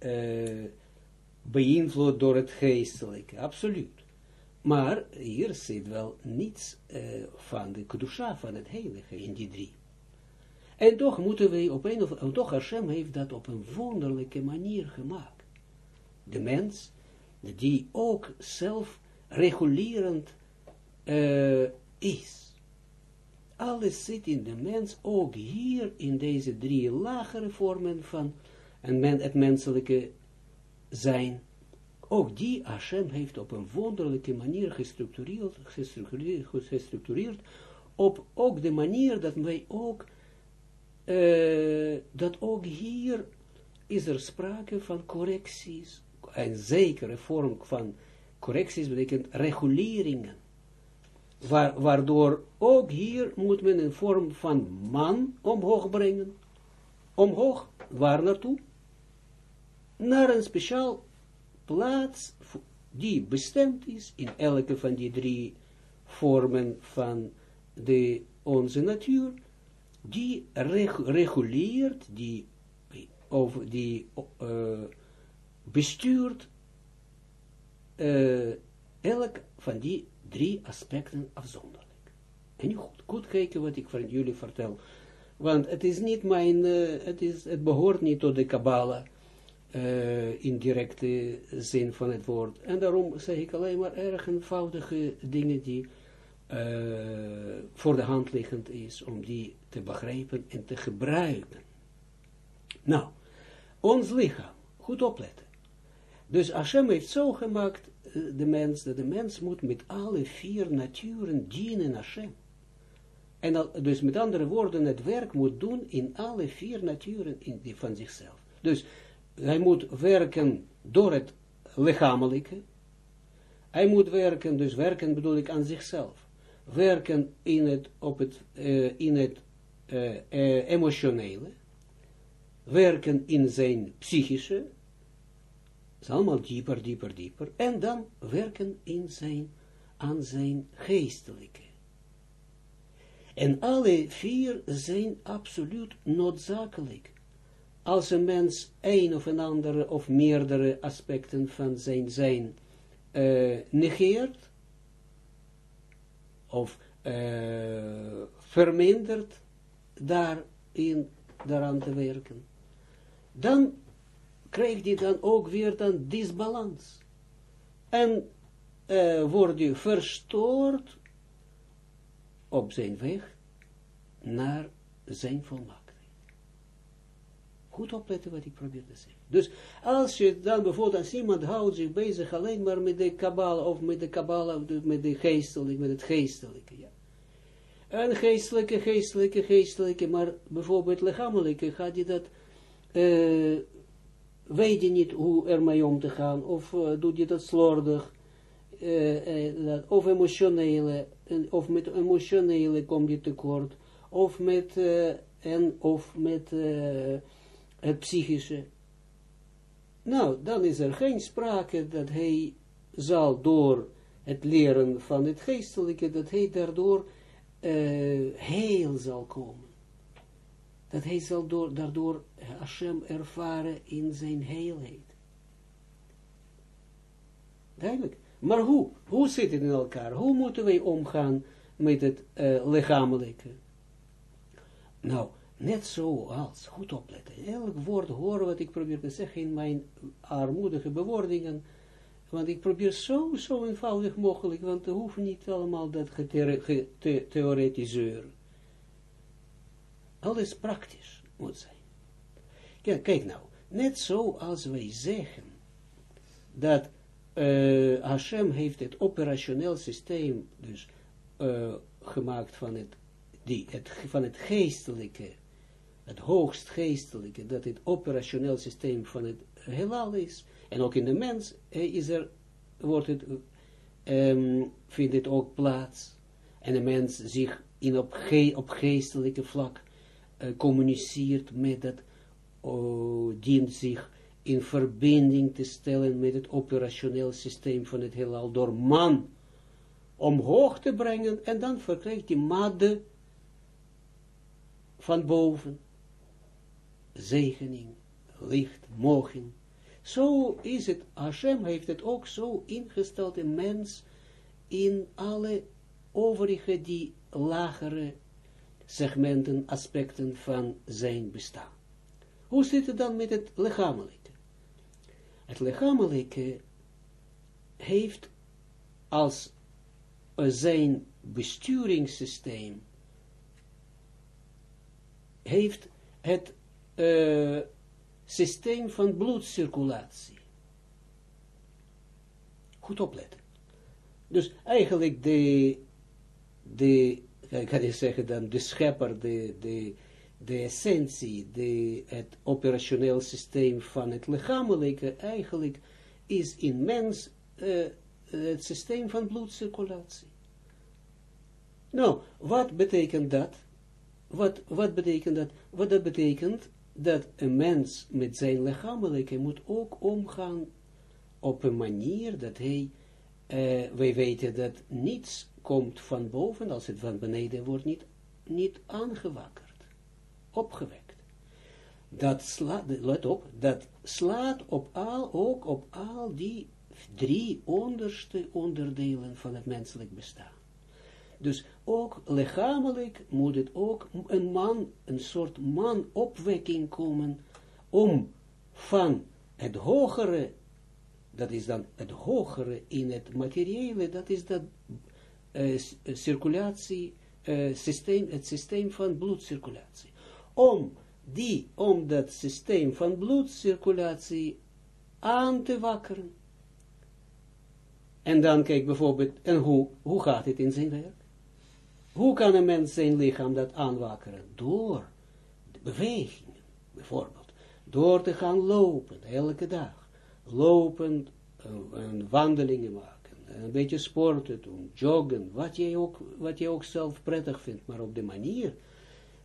uh, beïnvloed door het geestelijke, absoluut. Maar hier zit wel niets uh, van de kedusha, van het heilige in die drie. En toch moeten wij op een of andere, toch Hashem heeft dat op een wonderlijke manier gemaakt. De mens, die ook zelf regulerend uh, is alles zit in de mens, ook hier in deze drie lagere vormen van het menselijke zijn. Ook die Hashem heeft op een wonderlijke manier gestructureerd, gestructureerd, gestructureerd op ook de manier dat wij ook, uh, dat ook hier is er sprake van correcties, een zekere vorm van correcties betekent reguleringen waardoor ook hier moet men een vorm van man omhoog brengen. Omhoog, waar naartoe? Naar een speciaal plaats die bestemd is in elke van die drie vormen van de, onze natuur, die reguleert, die, of die uh, bestuurt uh, elk van die drie aspecten afzonderlijk. En nu goed, goed kijken wat ik van jullie vertel. Want het is niet mijn, uh, het, is, het behoort niet tot de Kabbalah, uh, in directe zin van het woord. En daarom zeg ik alleen maar erg eenvoudige dingen die uh, voor de hand liggend is, om die te begrijpen en te gebruiken. Nou, ons lichaam, goed opletten. Dus Hashem heeft zo gemaakt, de mens, dat de mens moet met alle vier naturen dienen Hashem. En dus met andere woorden, het werk moet doen in alle vier naturen in die van zichzelf. Dus hij moet werken door het lichamelijke. Hij moet werken, dus werken bedoel ik aan zichzelf. Werken in het, op het, uh, in het uh, uh, emotionele. Werken in zijn psychische is allemaal dieper, dieper, dieper. En dan werken in zijn, aan zijn geestelijke. En alle vier zijn absoluut noodzakelijk. Als een mens een of een andere of meerdere aspecten van zijn zijn uh, negeert, of uh, vermindert daarin, daaraan te werken, dan krijgt hij dan ook weer dan disbalans. En uh, wordt hij verstoord op zijn weg naar zijn volmaktheid. Goed opletten wat ik probeer te zeggen. Dus als je dan bijvoorbeeld, als iemand houdt zich bezig alleen maar met de kabbala, of met de kabbala, met de geestelijke, met het geestelijke, ja. En geestelijke, geestelijke, geestelijke, maar bijvoorbeeld lichamelijke, gaat je dat uh, weet je niet hoe ermee om te gaan, of uh, doe je dat slordig, uh, of emotionele, of met emotionele kom je tekort, of met, en, of met het psychische. Nou, dan is er geen sprake dat hij zal door het leren van het geestelijke, dat hij daardoor heel zal komen dat hij zal door, daardoor Hashem ervaren in zijn heelheid. Duidelijk. Maar hoe? Hoe zit het in elkaar? Hoe moeten wij omgaan met het uh, lichamelijke? Nou, net zoals, goed opletten, elk woord horen wat ik probeer te zeggen in mijn armoedige bewoordingen, want ik probeer zo, zo eenvoudig mogelijk, want we hoeven niet allemaal dat getheoretiseren. Alles praktisch moet zijn. Kijk, kijk nou, net zoals wij zeggen dat uh, Hashem heeft het operationeel systeem dus uh, gemaakt van het, die, het, van het geestelijke, het hoogst geestelijke, dat het operationeel systeem van het heelal is. En ook in de mens is er, wordt het, um, vindt het ook plaats. En de mens zich in op, ge, op geestelijke vlak uh, communiceert met het, uh, dient zich in verbinding te stellen met het operationeel systeem van het heelal, door man omhoog te brengen, en dan verkrijgt die madde van boven, zegening, licht, mogen. Zo is het, Hashem heeft het ook zo ingesteld, in mens, in alle overige die lagere segmenten, aspecten van zijn bestaan. Hoe zit het dan met het lichamelijke? Het lichamelijke heeft als zijn besturingssysteem heeft het uh, systeem van bloedcirculatie. Goed opletten. Dus eigenlijk de, de kan je zeggen dan, de schepper, de, de, de essentie, de, het operationeel systeem van het lichamelijke, eigenlijk is in mens uh, het systeem van bloedcirculatie. Nou, wat betekent dat? Wat, wat betekent dat? Wat dat betekent dat een mens met zijn lichamelijke moet ook omgaan op een manier dat hij, uh, wij weten dat niets komt van boven, als het van beneden wordt niet, niet aangewakkerd, opgewekt. Dat slaat, let op, dat slaat op al, ook op al die drie onderste onderdelen van het menselijk bestaan. Dus ook lichamelijk moet het ook een man, een soort man opwekking komen om van het hogere, dat is dan het hogere in het materiële, dat is dat uh, circulatie, uh, systeem, het systeem van bloedcirculatie. Om die, om dat systeem van bloedcirculatie aan te wakkeren. En dan kijk bijvoorbeeld, en hoe, hoe gaat het in zijn werk? Hoe kan een mens zijn lichaam dat aanwakkeren? Door de bewegingen, bijvoorbeeld. Door te gaan lopen, elke dag. Lopen, en wandelingen maken, een beetje sporten doen, joggen, wat jij ook, wat jij ook zelf prettig vindt, maar op de manier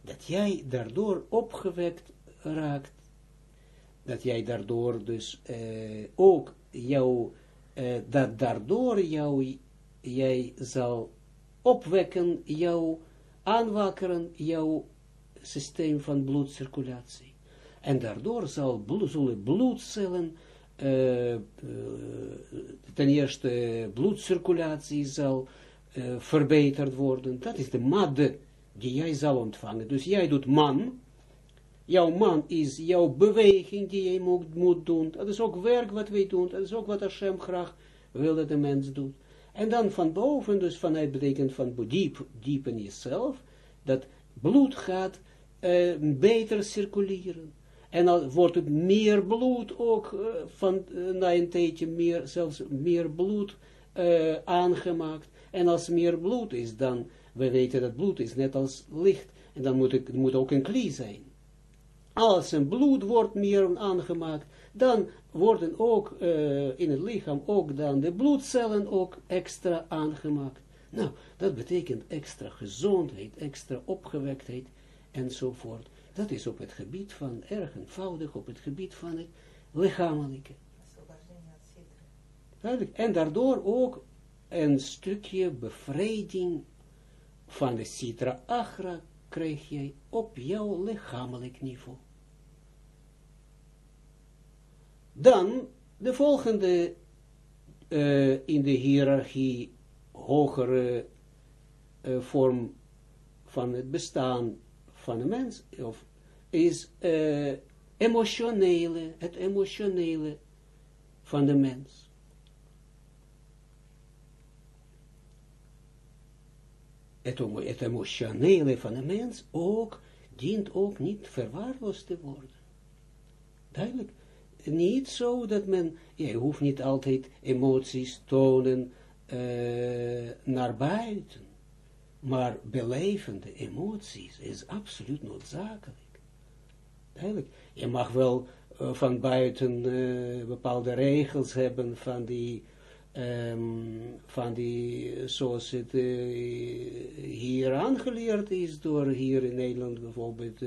dat jij daardoor opgewekt raakt, dat jij daardoor dus uh, ook jou, uh, dat daardoor jou, jij zal opwekken, jou aanwakkeren, jouw systeem van bloedcirculatie. En daardoor zal bloed, zullen bloedcellen, uh, ten eerste bloedcirculatie zal verbeterd worden. Dat is de madde die jij zal ontvangen. Dus jij doet man, jouw man is jouw beweging die jij moet, moet doen. Dat is ook werk wat wij doen, dat is ook wat Hashem graag wil dat de mens doet. En dan van boven, dus vanuit betekent van diep, diep in jezelf, dat bloed gaat uh, beter circuleren. En dan wordt het meer bloed ook uh, van uh, na een tijdje meer, zelfs meer bloed aangemaakt. En als meer bloed is, dan we weten dat bloed is net als licht, en dan moet het moet ook een klie zijn. Als een bloed wordt meer aangemaakt, dan worden ook uh, in het lichaam ook dan de bloedcellen ook extra aangemaakt. Nou, dat betekent extra gezondheid, extra opgewektheid enzovoort. Dat is op het gebied van erg eenvoudig, op het gebied van het lichamelijke. En daardoor ook een stukje bevrijding van de Sitra Achra krijg jij op jouw lichamelijk niveau. Dan de volgende uh, in de hiërarchie hogere uh, vorm van het bestaan van een mens, of is uh, emotionele, het emotionele van de mens. het, emotionele van een mens ook, dient ook niet verwaarloosd te worden. Duidelijk. Niet zo dat men, je hoeft niet altijd emoties tonen uh, naar buiten, maar belevende emoties is absoluut noodzakelijk. Duidelijk. Je mag wel uh, van buiten uh, bepaalde regels hebben van die um, van die, zoals het hier aangeleerd is door hier in Nederland bijvoorbeeld,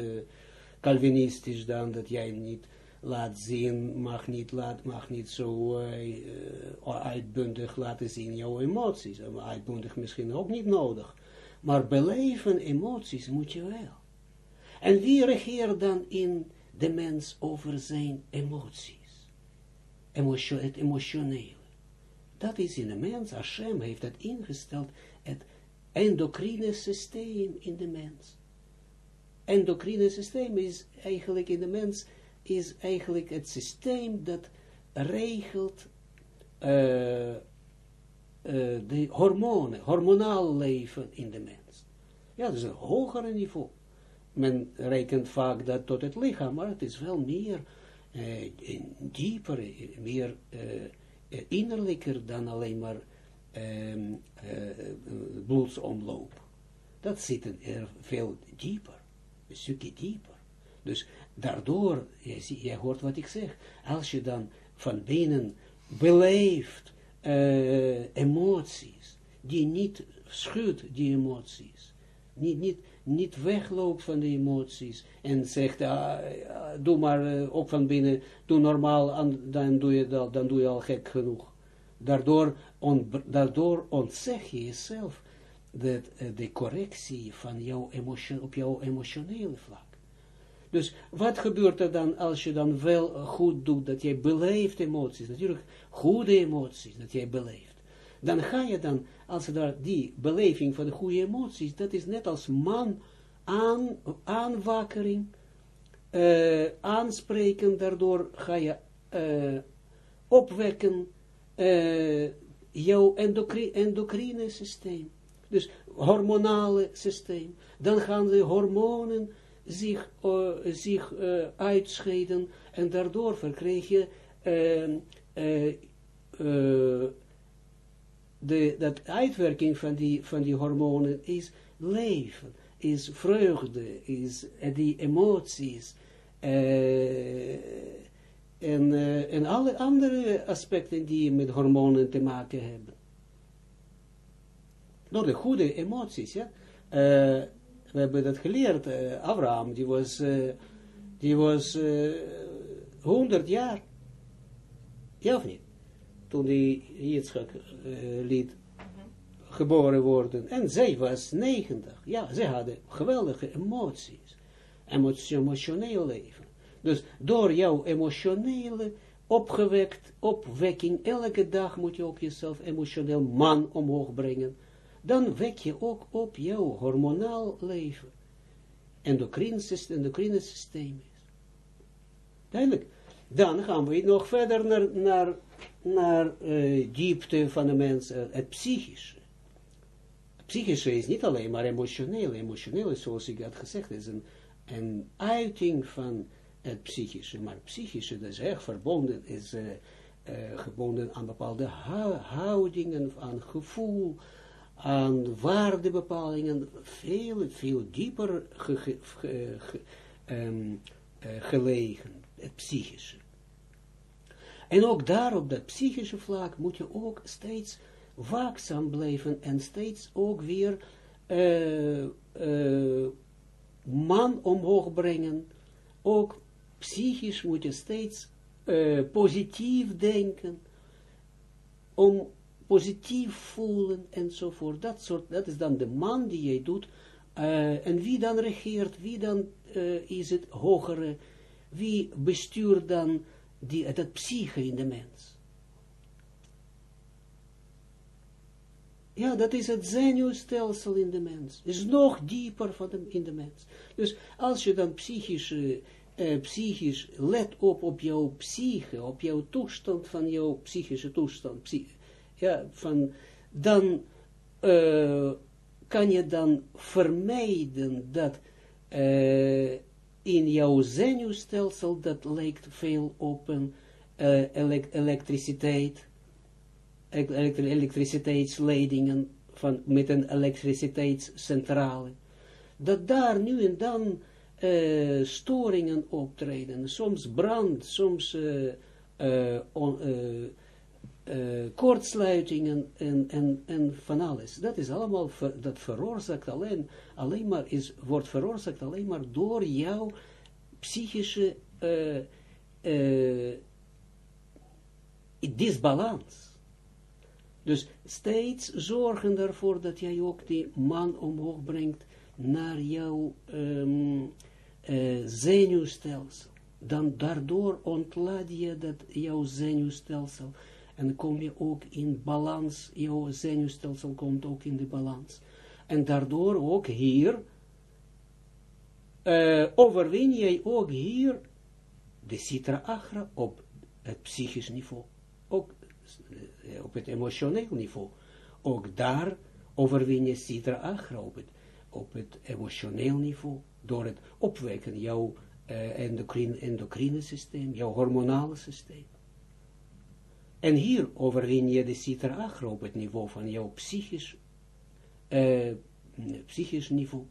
Calvinistisch dan, dat jij niet laat zien, mag niet, laat, mag niet zo uh, uitbundig laten zien jouw emoties. Uitbundig misschien ook niet nodig. Maar beleven emoties moet je wel. En wie regeert dan in de mens over zijn emoties? Emotio het emotioneel. Dat is in de mens, Hashem heeft dat ingesteld, het endocrine systeem in de mens. Endocrine systeem is eigenlijk in de mens, is eigenlijk het systeem dat regelt uh, uh, de hormonen, hormonaal leven in de mens. Ja, dat is een hoger niveau. Men rekent vaak dat tot het lichaam, maar het is wel meer, uh, dieper, meer innerlijker dan alleen maar uh, bloedsomloop. Dat zit er veel dieper, een stukje dieper. Dus daardoor, je hoort wat ik zeg, als je dan van binnen beleeft uh, emoties die niet schudt die emoties. Niet, niet, niet wegloopt van de emoties en zegt, ah, doe maar uh, ook van binnen, doe normaal, dan doe je, dat, dan doe je al gek genoeg. Daardoor, on, daardoor ontzeg je jezelf de, de correctie van jouw emotion, op jouw emotionele vlak. Dus wat gebeurt er dan als je dan wel goed doet, dat jij beleeft emoties, natuurlijk goede emoties, dat jij beleeft. Dan ga je dan, als daar die beleving van de goede emoties, dat is net als man aan, aanwakkering, uh, aanspreken, daardoor ga je uh, opwekken uh, jouw endocrine, endocrine systeem. Dus hormonale systeem. Dan gaan de hormonen zich, uh, zich uh, uitscheiden en daardoor verkrijg je uh, de, dat uitwerking van die, van die hormonen is leven, is vreugde, is die emoties en, en alle andere aspecten die met hormonen te maken hebben. Door de goede emoties, ja we hebben dat geleerd, uh, Abraham, die was, uh, die was uh, 100 jaar. Ja of niet? Toen die Yitzchak liet geboren worden. En zij was 90. Ja, zij hadden geweldige emoties. Emotioneel leven. Dus door jouw emotionele opgewekt, opwekking, elke dag moet je ook jezelf emotioneel man omhoog brengen dan wek je ook op jouw hormonaal leven. Endocrine systeem, endocrine is. Duidelijk. Dan gaan we nog verder naar, naar, naar uh, diepte van de mens, uh, het psychische. Het psychische is niet alleen maar emotioneel. Emotioneel is, zoals ik had gezegd, is een, een uiting van het psychische. Maar het psychische, dat is echt verbonden, is uh, gebonden aan bepaalde houdingen, aan gevoel, aan waardebepalingen veel, veel dieper um, uh, gelegen, het psychische. En ook daar op dat psychische vlak moet je ook steeds waakzaam blijven en steeds ook weer uh, uh, man omhoog brengen. Ook psychisch moet je steeds positief denken om positief voelen enzovoort. Dat, soort, dat is dan de man die jij doet. Uh, en wie dan regeert, wie dan uh, is het hogere, wie bestuurt dan die, het psyche in de mens. Ja, dat is het zenuwstelsel in de mens. is nog dieper van de, in de mens. Dus als je dan psychisch, uh, psychisch let op op jouw psyche, op jouw toestand van jouw psychische toestand, ja, van, dan uh, kan je dan vermijden dat uh, in jouw zenuwstelsel, dat lijkt veel op een elek elektriciteit, elektriciteitsleidingen van, met een elektriciteitscentrale, dat daar nu en dan storingen optreden, soms brand, soms on, uh, kortsluitingen en, en, en van alles. Dat is allemaal, ver, dat veroorzaakt alleen, alleen maar, is, wordt veroorzaakt alleen maar door jouw psychische uh, uh, disbalans. Dus steeds zorgen ervoor dat jij ook die man omhoog brengt naar jouw um, zenuwstelsel. Dan daardoor ontlaat je dat jouw zenuwstelsel en kom je ook in balans, jouw zenuwstelsel komt ook in de balans. En daardoor ook hier, uh, overwin jij ook hier de citra agra op het psychisch niveau, ook uh, op het emotioneel niveau. Ook daar overwin je citra agra op het, op het emotioneel niveau, door het opwekken jouw endocrine, endocrine systeem, jouw hormonale systeem. En hier overwin je de citra op het niveau van jouw psychisch, uh, psychisch niveau.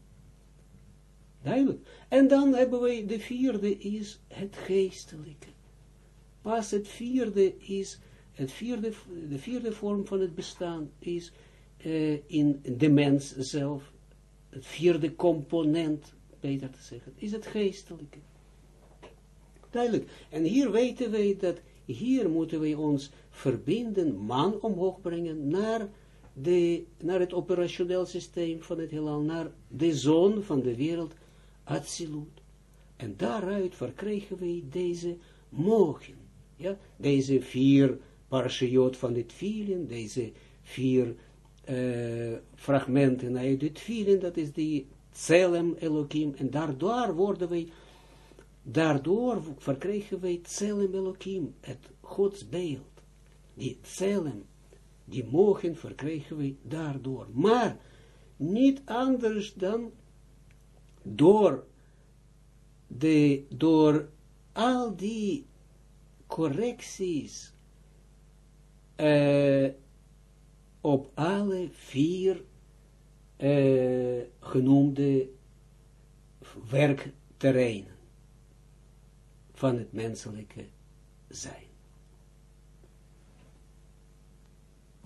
Duidelijk. En dan hebben we de vierde is het geestelijke. Pas het vierde is, het vierde, de vierde vorm van het bestaan is uh, in de mens zelf, het vierde component, beter te zeggen, is het geestelijke. Duidelijk. En hier weten wij dat, hier moeten wij ons verbinden, man omhoog brengen, naar, de, naar het operationeel systeem van het heelal, naar de zon van de wereld, Atsilut. En daaruit verkrijgen wij deze mogen. Ja, deze vier parashiot van het vielen, deze vier uh, fragmenten uit het vielen, dat is die Tselem Elohim, en daardoor worden wij, daardoor verkrijgen wij Tselem Elohim, het godsbeeld. Die Tselem, die mogen verkrijgen wij daardoor. Maar niet anders dan door, de, door al die correcties uh, op alle vier uh, genoemde werkterreinen van het menselijke zijn.